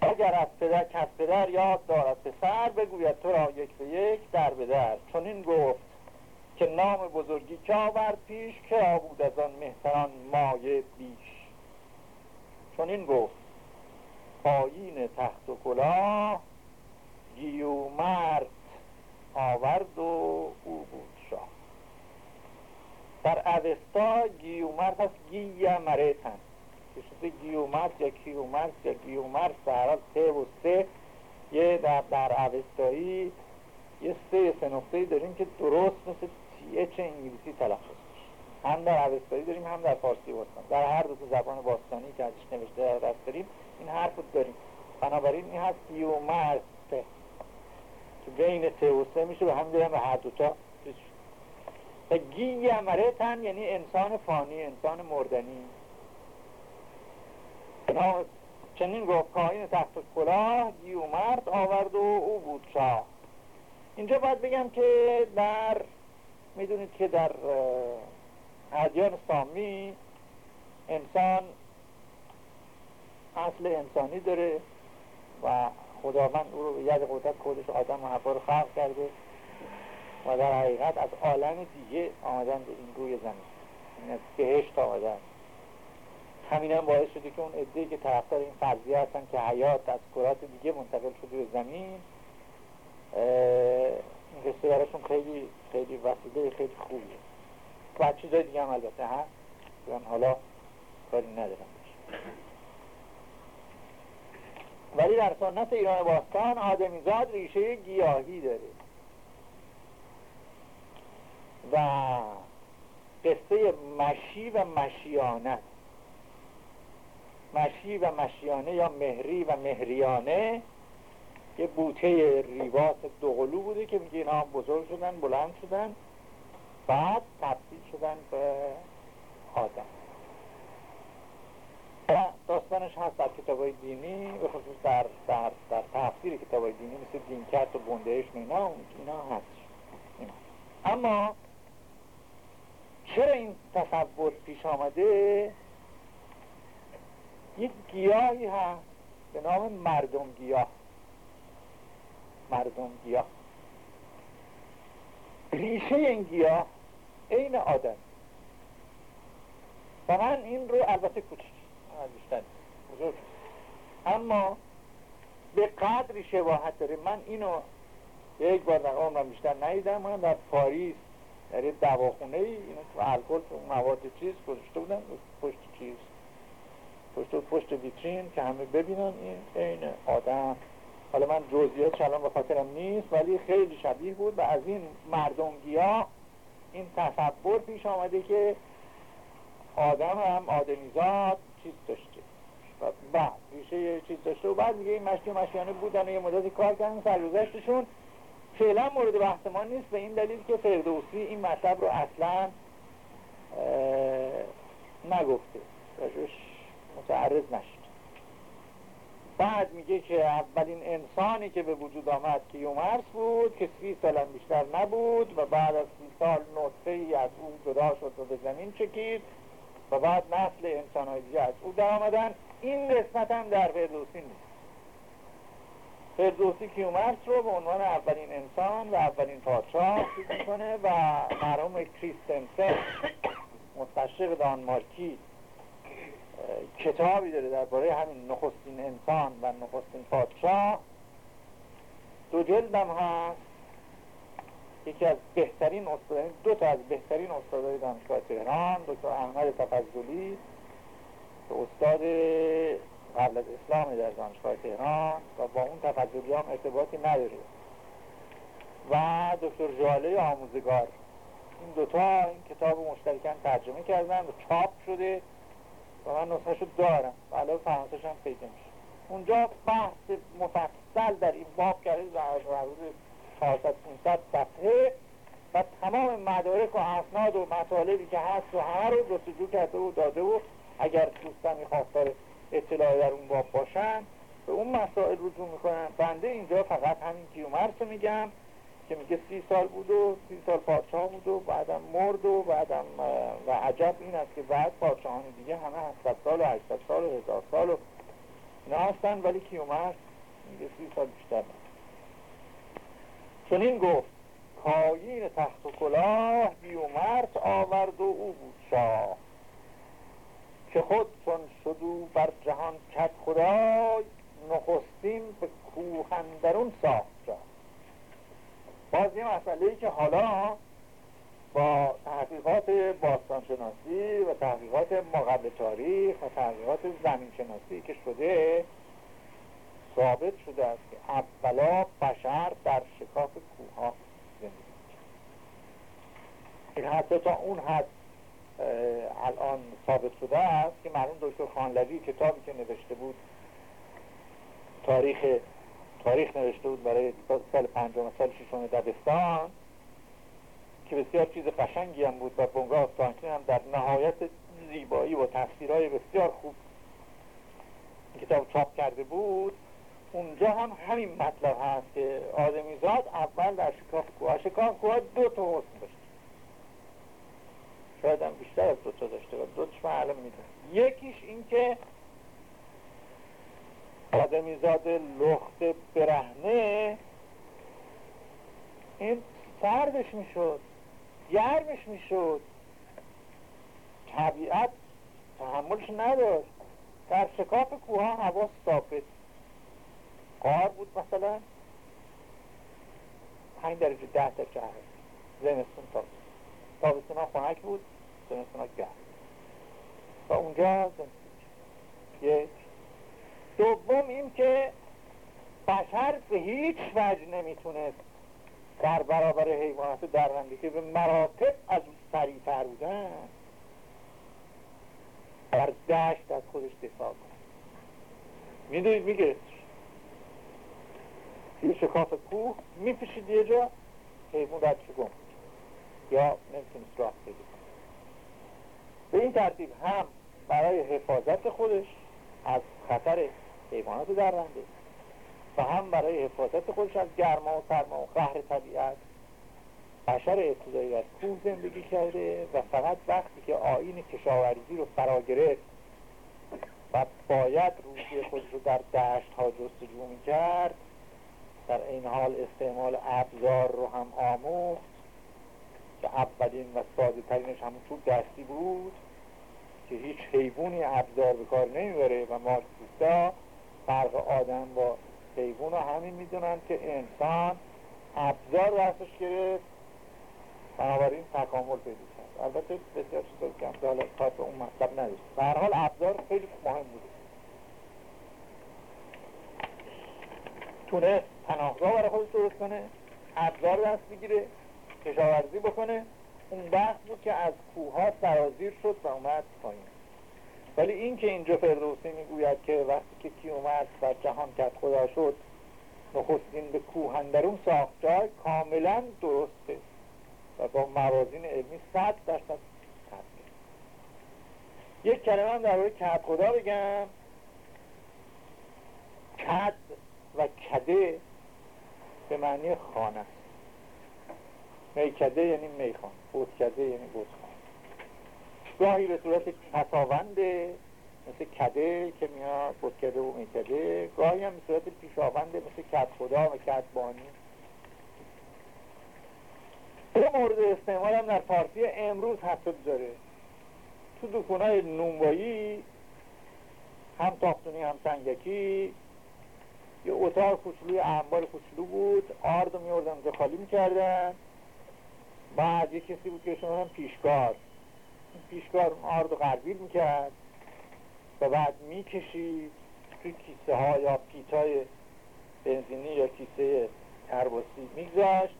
اگر از پدر کس پدر یاد دارد پسر بگوید تو را یک به یک در به در. چون این گفت که نام بزرگی که آورد پیش که بود از آن مهتران مایه بیش. چون این گفت پایین تخت و کلاه گیومرد آورد و او بود شاه. در اوستا گیومرد هست گیمرتن که شده گیومرد یا کیومرد یا گیومرد سهرال سه و سه. یه در, در اوستایی یه سه سه نقطه‌ای داریم که درست مثل تی اچ انگلیسی تلفظ هم در اوستایی داریم هم در فارسی باستان در هر دو زبان باستانی که ازش نوشته دست داریم این حرف داریم. بنابراین این هست گیومرد که بین ته و سه میشه و هم داریم به هر دوتا و گی تن یعنی انسان فانی انسان مردنی. چنین گفت پایین تخت کلاه مرد آورد و او بود شاه. اینجا باید بگم که در می‌دونید که در ادیان سامی انسان اصل انسانی داره و خداوند او رو به ید قدرت خودش آدم و رو خلق کرده و در حقیقت از عالم دیگه آمدن به این روی زمین. این از بهشت آمدن. همین هم باعث شده که اون عده‌ای که طرفدار این فرضیه هستن که حیات از کرات دیگه منتقل شده به زمین قصه براشون خیلی خیلی وسیله خیلی خوبیه. و چیزای دیگه هم البته هست حالا کاری ندارم. ولی در سنت ایران باستان آدمیزاد ریشه گیاهی داره. و قصه مشی و مشیانه. مشی و مشیانه یا مهری و مهریانه یه بوته ریواس دوقلو بوده که میگه اینا بزرگ شدن بلند شدن بعد تبدیل شدن به آدم. داستانش هست در کتاب دینی به خصوص در, در, در تفسیر کتاب دینی مثل دینکت و بندهش اینا اینا هست. اینا. اما چرا این تصور پیش آمده؟ یک گیاهی هست به نام مردم گیاه. مردم گیاه. ریشه این گیاه عین آدم. و من این رو البته بزرگ. اما به قدری شباهت داره من اینو یک بار در عمرم بیشتر ندیدم. من در پاریس در یه دواخونه ای اینو تو الکل تو مواد چیز گذاشته بودن پشت چیز. پشت پشت ویترین که همه ببینن. این عین آدم. حالا من جزئیات الان به خاطرم نیست ولی خیلی شبیه بود و از این مردمگیا این تصور پیش آمده که آدم هم آدمیزاد چیز داشته. و بعد ریشه چیز داشته و بعد میگه این مشکی مشکیانه بودن و یه مدتی کار کردن سرگذشتشون فعلا مورد بحث ما نیست به این دلیل که فردوسی این مطلب رو اصلا نگفته. راجوش متعرض نشد بعد میگه که اولین انسانی که به وجود آمد که یومرس بود که سی سال بیشتر نبود و بعد از سی سال نطفه ای از او جدا شد و به زمین چکید و بعد نسل انسان های دیگه از او در آمدن. این قسمت هم در فردوسی نیست. فردوسی کیومرس رو به عنوان اولین انسان و اولین پادشاه می‌کنه و مرحوم کریستنسن مستشرق دانمارکی کتابی داره درباره همین نخستین انسان و نخستین پادشاه. دو جلدم هست. یکی از بهترین استادان دو تا از بهترین استادای دانشگاه تهران دکتر احمد تفضلی استاد قبل از اسلام در دانشگاه تهران و با اون تفضلی هم ارتباطی نداره. و دکتر جاله آموزگار. این دوتا این کتاب مشترکن ترجمه کردن و چاپ شده. من نسخه دارم. و علاوه فرانسهش هم پیدا میشه. اونجا بحث مفصل در این باب کرده در حدود 400 500 صفحه و تمام مدارک و اسناد و مطالبی که هست و همه رو جستجو کرده و داده و اگر دوستان خواستار اطلاع در اون باب باشن به اون مسائل رجوع می‌کنن. بنده اینجا فقط همین کیومرس رو میگم. که میگه سی سال بود و سی سال پادشاه بود و بعدم مرد و بعدم و عجب این است که بعد پادشاهان دیگه همه 700 سال و 800 سال و 1000 سال و اینا هستن ولی کیومرس میگه سی سال بیشتر چنین گفت کاین تخت و کلاه بیومرس آورد و او بود شاه که خود چون شدو بر جهان کت خدای نخستین به کوهندرون ساخت باز یه مسئله ای که حالا با تحقیقات باستانشناسی و تحقیقات مقبل تاریخ و تحقیقات زمین شناسی که شده ثابت شده است که اولا بشر در شکاف کوه زندگی این حتی تا اون حد الان ثابت شده است که مرحوم دکتر خانلوی کتابی که نوشته بود تاریخ تاریخ نوشته بود برای سال پنجم سال ششم دبستان که بسیار چیز قشنگی هم بود و بنگاه فرانکلین هم در نهایت زیبایی و تصویرهای بسیار خوب کتاب چاپ کرده بود. اونجا هم همین مطلب هست که آدمیزاد اول در شکاف کوه شکاف کوه دو تا حسن داشت. شاید هم بیشتر از دو تا داشته و دو تاش معلوم می‌دونه یکیش این که آدمیزاد لخت برهنه این سردش می‌شد گرمش می‌شد. طبیعت تحملش نداشت. در شکاف کوه هوا ثابت قار بود مثلا. پنج درجه ده درجه هست زمستون تابستون تابستون ها بود زمستون ها گرم. و اونجا یک دوم این که بشر به هیچ وجه نمی‌تونست در برابر حیوانات درنده که به مراتب از سریعتر بودن در دشت از خودش دفاع کنه. می‌دونید میگه توی شکاف کوه میپشید یه جا حیوان رد گم یا نمی‌تونست راه پیدا به این ترتیب هم برای حفاظت خودش از خطر حیوانات درنده و هم برای حفاظت خودش از گرما و سرما و قهر طبیعت بشر ابتدایی در کوه زندگی کرده و فقط وقتی که آین کشاورزی رو فرا گرفت و باید روزی خودش رو در دشت ها جستجو کرد در این حال استعمال ابزار رو هم آموخت که اولین و ساده ترینش همون چوب دستی بود که هیچ حیوانی ابزار به کار نمی‌بره و مارکسیستا فرق آدم با حیوان رو همین می‌دونن که انسان ابزار دستش گرفت بنابراین تکامل پیدا کرد. البته بسیار چیزا کم. حالا کار به اون مطلب نداشت. به حال ابزار خیلی مهم بوده تونست پناهگاه برای خودش درست کنه ابزار دست بگیره کشاورزی بکنه. اون بحث بود که از کوه سرازیر شد و اومد پایین. ولی این که اینجا فردوسی می‌گوید که وقتی که کیومرس و جهان کرد خدا شد نخستین به کوهندرون ساخت جای کاملا درسته و با موازین علمی صد درصد یک کلمه هم در روی کد خدا بگم. کد و کده به معنی خانه میکده یعنی میخان بودکده یعنی بودخان گاهی به صورت کساونده مثل کده که میاد بودکده و میکده گاهی هم به صورت پیشاونده مثل کد خدا و کد بانی مورد استعمال هم در فارسی امروز حسب داره تو دکونای نونوایی هم تاختونی هم سنگکی یه اتاق کوچولوی انبار کوچولو بود. آرد رو میوردن اونجا خالی می‌کردن. بعد یه کسی بود که شما هم پیشکار. پیشکار آرد غربیل می‌کرد. و بعد می‌کشید توی کیسه ها یا پیتای بنزینی یا کیسه کرباسی میگذاشت.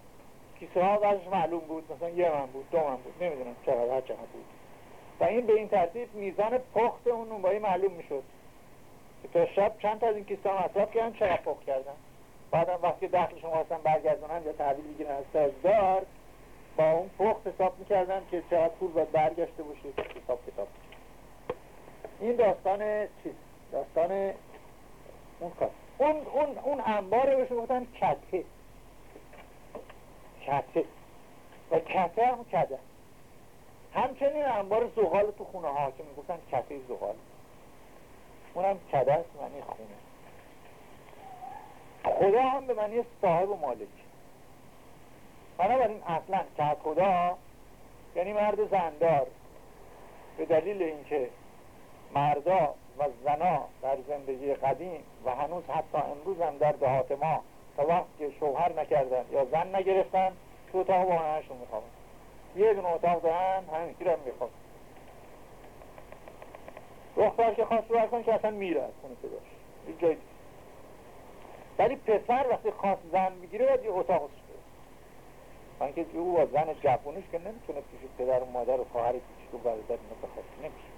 کیسه ها وزنش معلوم بود مثلا یه من بود دو من بود نمی‌دونم چقدر هر چقدر بود. و این به این ترتیب میزان پخت اون نونبایی معلوم می‌شد. تا شب چند تا از این کیسه ها مصرف کردن؟ چقدر پخت کردن؟ بعدم وقتی دخل شما هستن برگردونن یا تحویل بگیرن از سازدار با اون پخت حساب می‌کردن که چقدر پول باید برگشته باشه حساب کتاب. این داستان چیز داستان اون کار. اون اون اون انبار بهش گفتن کته. کته. و کته هم کده همچنین انبار زغال تو خونه ها که می‌گفتن کته زغال. اونم کده است معنی خونه. خدا هم به معنی صاحب و مالک. بنابراین اصلا کت خدا یعنی مرد زندار. به دلیل اینکه مردا و زنا در زندگی قدیم و هنوز حتی امروز هم در دهات ما تا وقت که شوهر نکردن یا زن نگرفتن تو اتاق با همشون میخوابن. یه دونه اتاق دارن همین هم میخواب دختر که خواست رو کن که اصلا میره از خونه جای ولی پسر وقتی خواست زن می‌گیره باید یه اتاق من که او با زن جوونش که نمی‌تونه پیش پدر و مادر و خواهر کوچیک و برادر اینا نمیشه.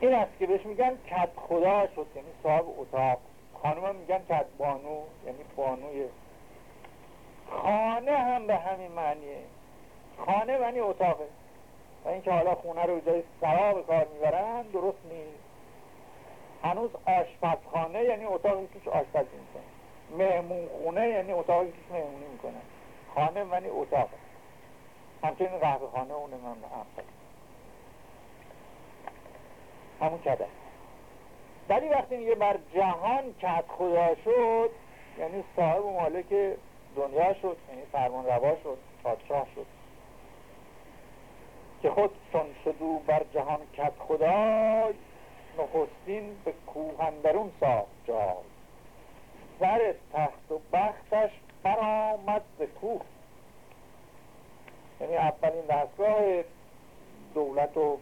این است که بهش میگن کت خدا شد یعنی صاحب اتاق. خانم میگن کت بانو یعنی بانوی. خانه هم به همین معنیه. خانه معنی اتاقه. و اینکه حالا خونه رو جای سرا به کار می‌برن درست نیست. هنوز آشپزخانه یعنی اتاقی که آشپزی می‌کنه مهمون خونه یعنی اتاقی که مهمونی می‌کنه. خانه معنی اتاقه همچنین قهوه خانه اون هم همون کده ولی وقتی میگه بر جهان کت خدا شد یعنی صاحب و مالک دنیا شد یعنی فرمان روا شد پادشاه شد. که خود چون شدو بر جهان کت خدا نخستین به کوهندرون ساخت جای. سر تخت و بختش برآمد به کوه. یعنی اولین دستگاه دولت و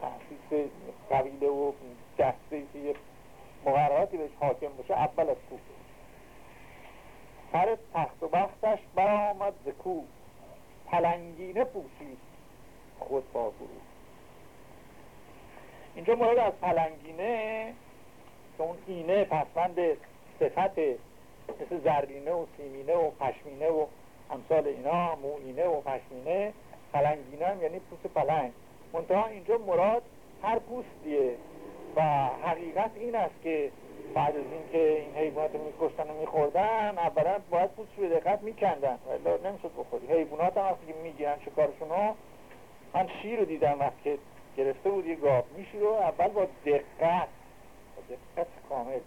تحسیس قبیله و دسته که مقرراتی بهش حاکم باشه اول از کوه. سر تخت و بختش برآمد ز کوه. پلنگینه پوشید. خود با اینجا مورد از پلنگینه که اون اینه پسوند صفت مثل زرینه و سیمینه و پشمینه و امثال اینا موینه و پشمینه پلنگینه هم یعنی پوست پلنگ. منتها اینجا مراد هر پوستیه و حقیقت این است که بعد از اینکه این حیوانات رو میکشتن و میخوردن اولا باید پوست رو دقت میکندن. ولی نمی‌شد بخوری. حیوانات هم وقتی می‌گیرن شکارشون رو من شیر رو دیدم وقتی گرفته بود یه گاب میشی رو اول با دقت با دقت کامل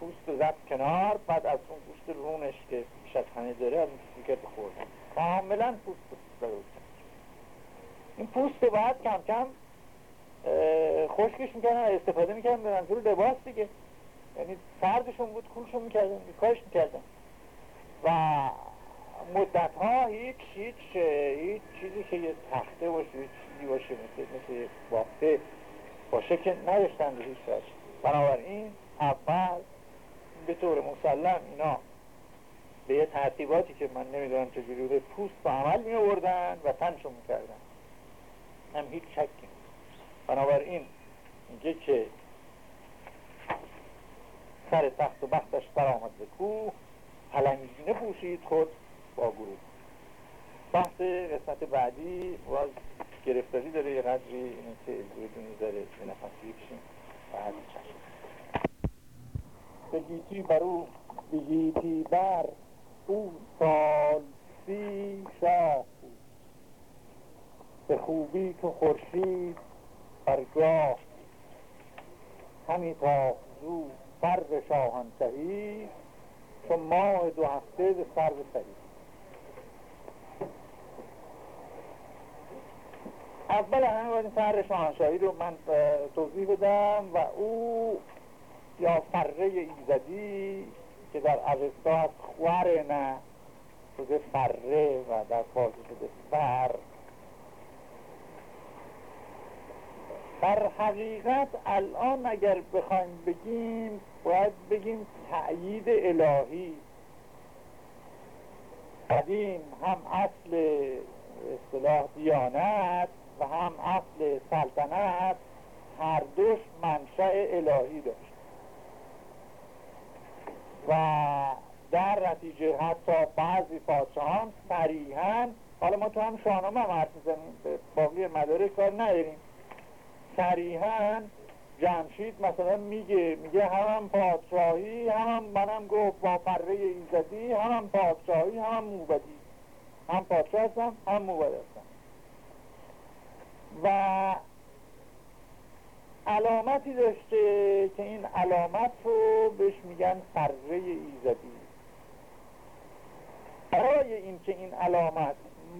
پوست رو زد کنار بعد از اون پوست رونش که بیش از همه داره از اون که بخوردن کاملا پوست رو این پوست رو کم کم خشکش می‌کردن استفاده می‌کردن به منظور لباس دیگه. یعنی سردشون بود کولشون می‌کردن کارش می‌کردن. و مدت ها هیچ هیچ هیچ چیزی که یه تخته باشه هیچ چیزی باشه مثل, مثل بافته باشه که نداشتن به هیچ وجه. بنابراین اول به طور مسلم اینا به یه ترتیباتی که من نمی‌دونم چجوری به پوست به عمل می آوردن و تنشون می‌کردن. هم هیچ شکی بنابراین میگه که سر تخت و بختش برآمد به کوه پلنگینه پوشید خود با گروه. بحث قسمت بعدی باز گرفتاری داره یه قدری اینه که داره به نفسی بشیم بعد چشم. به گیتی بر او به گیتی بر او سال سی شاه. بود به خوبی که خورشید برگاه همی تا زو سر شاهنشهی چون ماه دو هفته به سر سری اول همه باید سر شاهنشاهی رو من توضیح بدم و او یا فره ایزدی که در اوستا از خوره نه شده فره و در فارسی شده فر. در حقیقت الان اگر بخوایم بگیم باید بگیم تأیید الهی. قدیم هم اصل اصطلاح دیانت و هم اصل سلطنت هر دوش منشأ الهی داشت. و در نتیجه حتی بعضی پادشاهان صریحا حالا ما تو هم شاهنامه هم حرف می‌زنیم به باقی مدارک کار نداریم. صریحا جمشید مثلا میگه میگه هم پادشاهی هم منم گفت با فره ایزدی هم پادشاهی هم موبدی. هم پادشاه هستم هم موبد هستم. و علامتی داشته که این علامت رو بهش میگن فره ایزدی. برای اینکه این علامت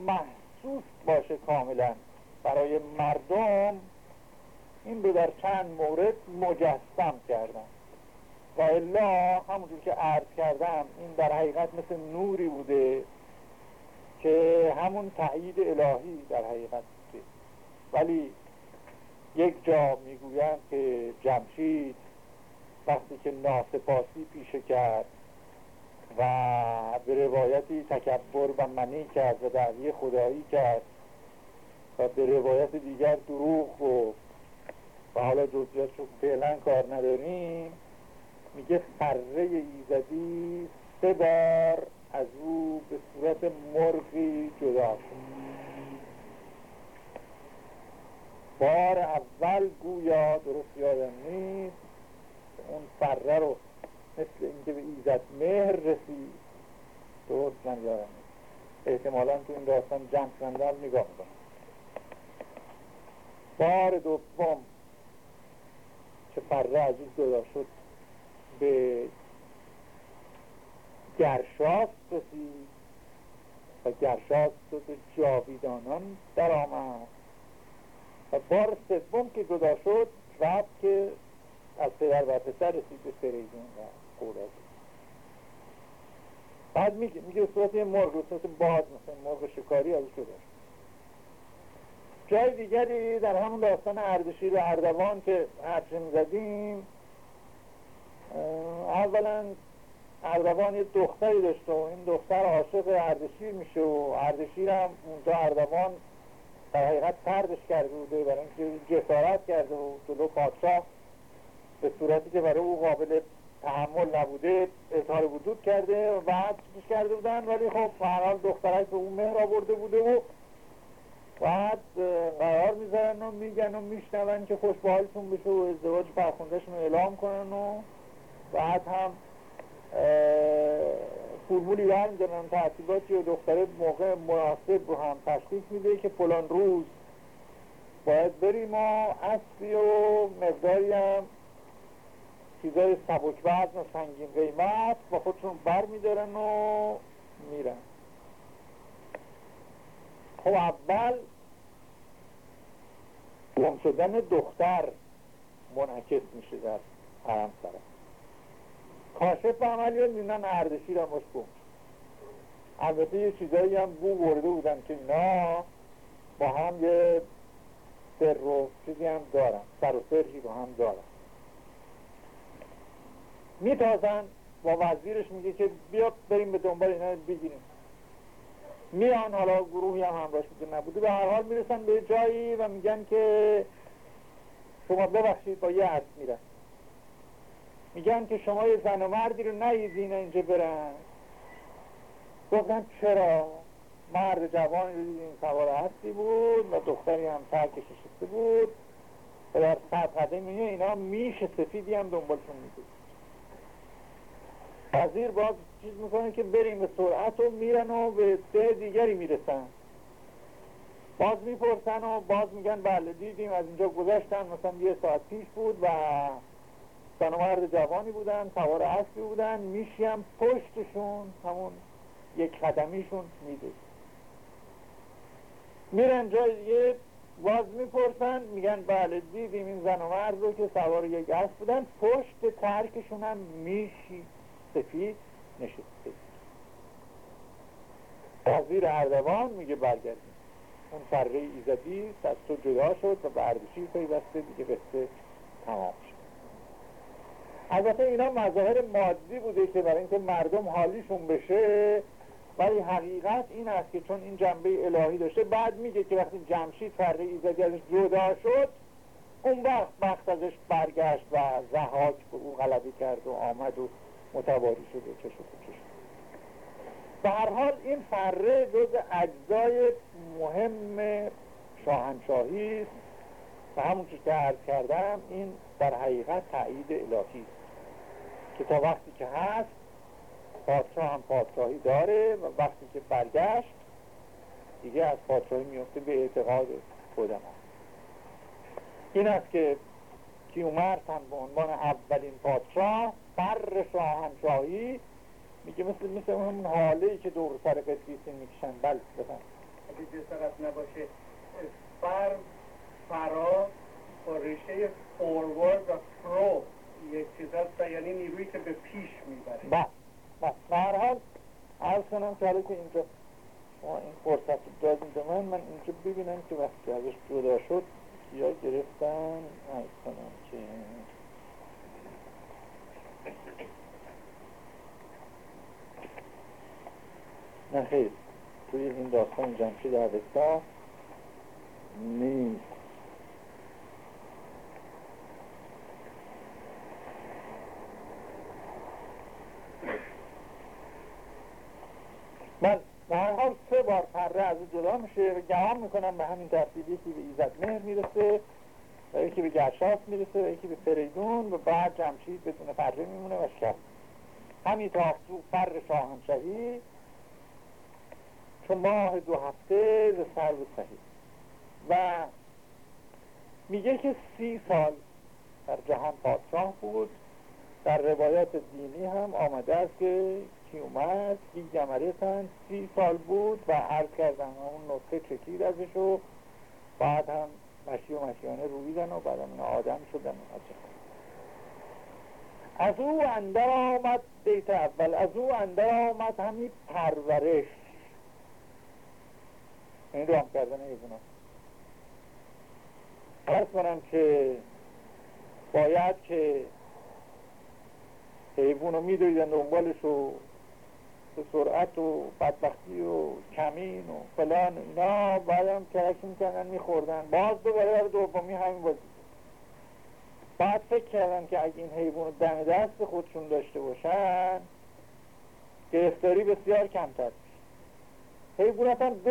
محسوس باشه کاملا برای مردم این رو در چند مورد مجسم کردن و الا همونجور که عرض کردم این در حقیقت مثل نوری بوده که همون تایید الهی در حقیقت بوده. ولی یک جا می‌گویند که جمشید وقتی که ناسپاسی پیشه کرد و به روایتی تکبر و منی کرد و دعوی خدایی کرد و به روایت دیگر دروغ گفت و حالا جزئیات رو فعلا کار نداریم میگه فره ایزدی سه بار از او به صورت مرغی جدا شد. بار اول گویا درست یادم نیست اون فره رو مثل اینکه به ایزد مهر رسید. درست من یادم نیست. احتمالا تو این داستان جمع کنندم نگاه می‌کنم. بار دوم. که فره از این جدا شد. به گرشاست رسید و گرشاست به جاویدانان در آمد و بار سوم که جدا شد رفت که از پدر و پسر رسید به فریدون و قورد بعد میگه میگه صورت یه مرغ صورت باز مثلا مرغ شکاری از جدا شد جای دیگری در همون داستان اردشیر و اردوان که حرفی می‌زدیم اولا اردوان یه دختری داشته و این دختر عاشق اردشیر میشه و اردشیر هم اونجا اردوان در حقیقت تردش کرده بوده برای اینکه جسارت کرده و جلو پادشاه به صورتی که برای او قابل تحمل نبوده اظهار وجود کرده و چیزش کرده بودن. ولی خب فرحال دخترک به اون مهر آورده بوده و بعد قرار می‌ذارن و میگن و میشنون که خوش بشه و ازدواج فرخوندهشون اعلام کنن و بعد هم فرمولی برمیدارن تحصیلاتی و دختره موقع مناسب رو هم تشخیص میده که فلان روز باید بریم و اصلی و مقداری هم چیزای سبک وزن و سنگین قیمت با خودشون بر میدارن و میرن. خب اول گم شدن دختر منعکس میشه در حرم سرم کاشف عملیات می‌دونن اردشیر باش گم البته یه چیزایی هم بو برده بودن که اینا با هم یه سر و چیزی هم دارن. سر و سرشی با هم دارن. میتازن با وزیرش میگه که بیا بریم به دنبال اینا بگیریم. میان حالا گروهی هم همراهش بوده نبوده. به هر حال می‌رسن به جایی و میگن که شما ببخشید با یه عرض میرن. میگن که شما یه زن و مردی رو نیدین اینجا برن. گفتن چرا؟ مرد رو دیدیم سوار هستی بود و دختری هم ترکش شسته بود. و در سطح قدم اینا میشه سفیدی هم دنبالشون میده وزیر باز چیز می‌کنه که بریم به سرعت و میرن و به ده دیگری می‌رسن. باز می‌پرسن و باز میگن بله دیدیم از اینجا گذاشتن مثلا یه ساعت پیش بود و زن جوانی بودن سوار اصلی بودن میشیم پشتشون همون یک قدمیشون میده میرن جای دیگه باز می‌پرسن میگن بله دیدیم این زن و مرد رو که سوار یک اسب بودن پشت ترکشون هم میشی. سفید نشسته. وزیر اردوان میگه برگردیم. اون فره ایزدی از تو جدا شد و به اردشیر پیوسته دیگه قصه تمام البته اینا مظاهر مادی بوده که برای اینکه مردم حالیشون بشه ولی حقیقت این است که چون این جنبه الهی داشته بعد میگه که وقتی جمشید فره ایزدی ازش جدا شد اون وقت بخت ازش برگشت و زهاک به او غلبی کرد و آمد و متواری شد چه شد و شد به هر حال این فره جز اجزای مهم شاهنشاهی است. و همون که کردم این در حقیقت تایید الهی است. که تا وقتی که هست پادشاه هم پادشاهی داره و وقتی که برگشت دیگه از پادشاهی میفته به اعتقاد خودم. این است که کیومرس هم به عنوان اولین پادشاه بر شاهنشاهی میگه مثل مثل اون حاله که دور سر قدیسی می‌کشن. بل بفهم اگه نباشه فر فرا با ریشه فوروارد و پرو یک چیز هست یعنی نیرویی که به پیش می‌بره. بله بله. هر حال که اینجا شما این فرصت دادیم به من من اینجا ببینم که وقتی ازش جدا شد یا گرفتن عرض کنم که نه خیر. توی این داستان جمشید اوستا نیست من به هر حال سه بار پره از جدا میشه و گمان می‌کنم به همین ترتیب یکی به ایزد مهر می‌رسه و یکی به گرشاس می‌رسه و یکی به فریدون و بعد جمشید بدون پره میمونه و شکست. همین تا فر شاهنشهی چون ماه دو هفته ز سر صحیح و میگه که سی سال در جهان پادشاه بود. در روایات دینی هم آمده است که کی اومد سی تن سی سال بود و عرض اون نطفه چکید ازش و بعد هم مشی و مشیانه رویدن و بعد هم آدم شدن. از او اندر آمد بیت اول. از او اندر آمد همین پرورش. این رام کردن ایزونا فرض کنم که باید که حیوان رو میدویدن دنبالش و به سرعت و بدبختی و کمین و فلان اینا بعدم ترک می‌کردن میخوردن. باز دوباره برای دومی همین بازی بعد فکر کردن که اگه این حیوان دم دست خودشون داشته باشن گرفتاری بسیار کمتر حیوانات هم دو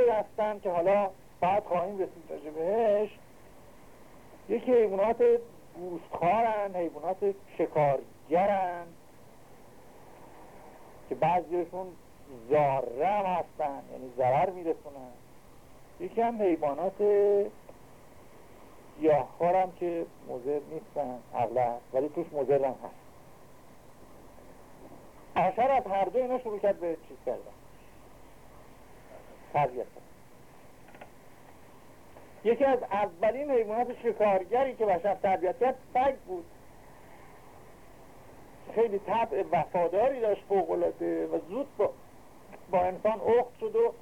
که حالا بعد خواهیم رسید راجع بهش. یکی حیوانات گوستخارن حیوانات شکارگرن. که بعضیشون زاره هم هستن یعنی ضرر میرسونن. یکی هم حیوانات گیاهخوار هم که مزر نیستن اغلب ولی توش مزر هم هست. اشار از هر دو اینا شروع کرد به چیز کردن. تربیت یکی از اولین حیوانات شکارگری که بشر تربیت کرد سگ بود. خیلی طبع وفاداری داشت فوقلاده و زود با, با انسان اخت شد و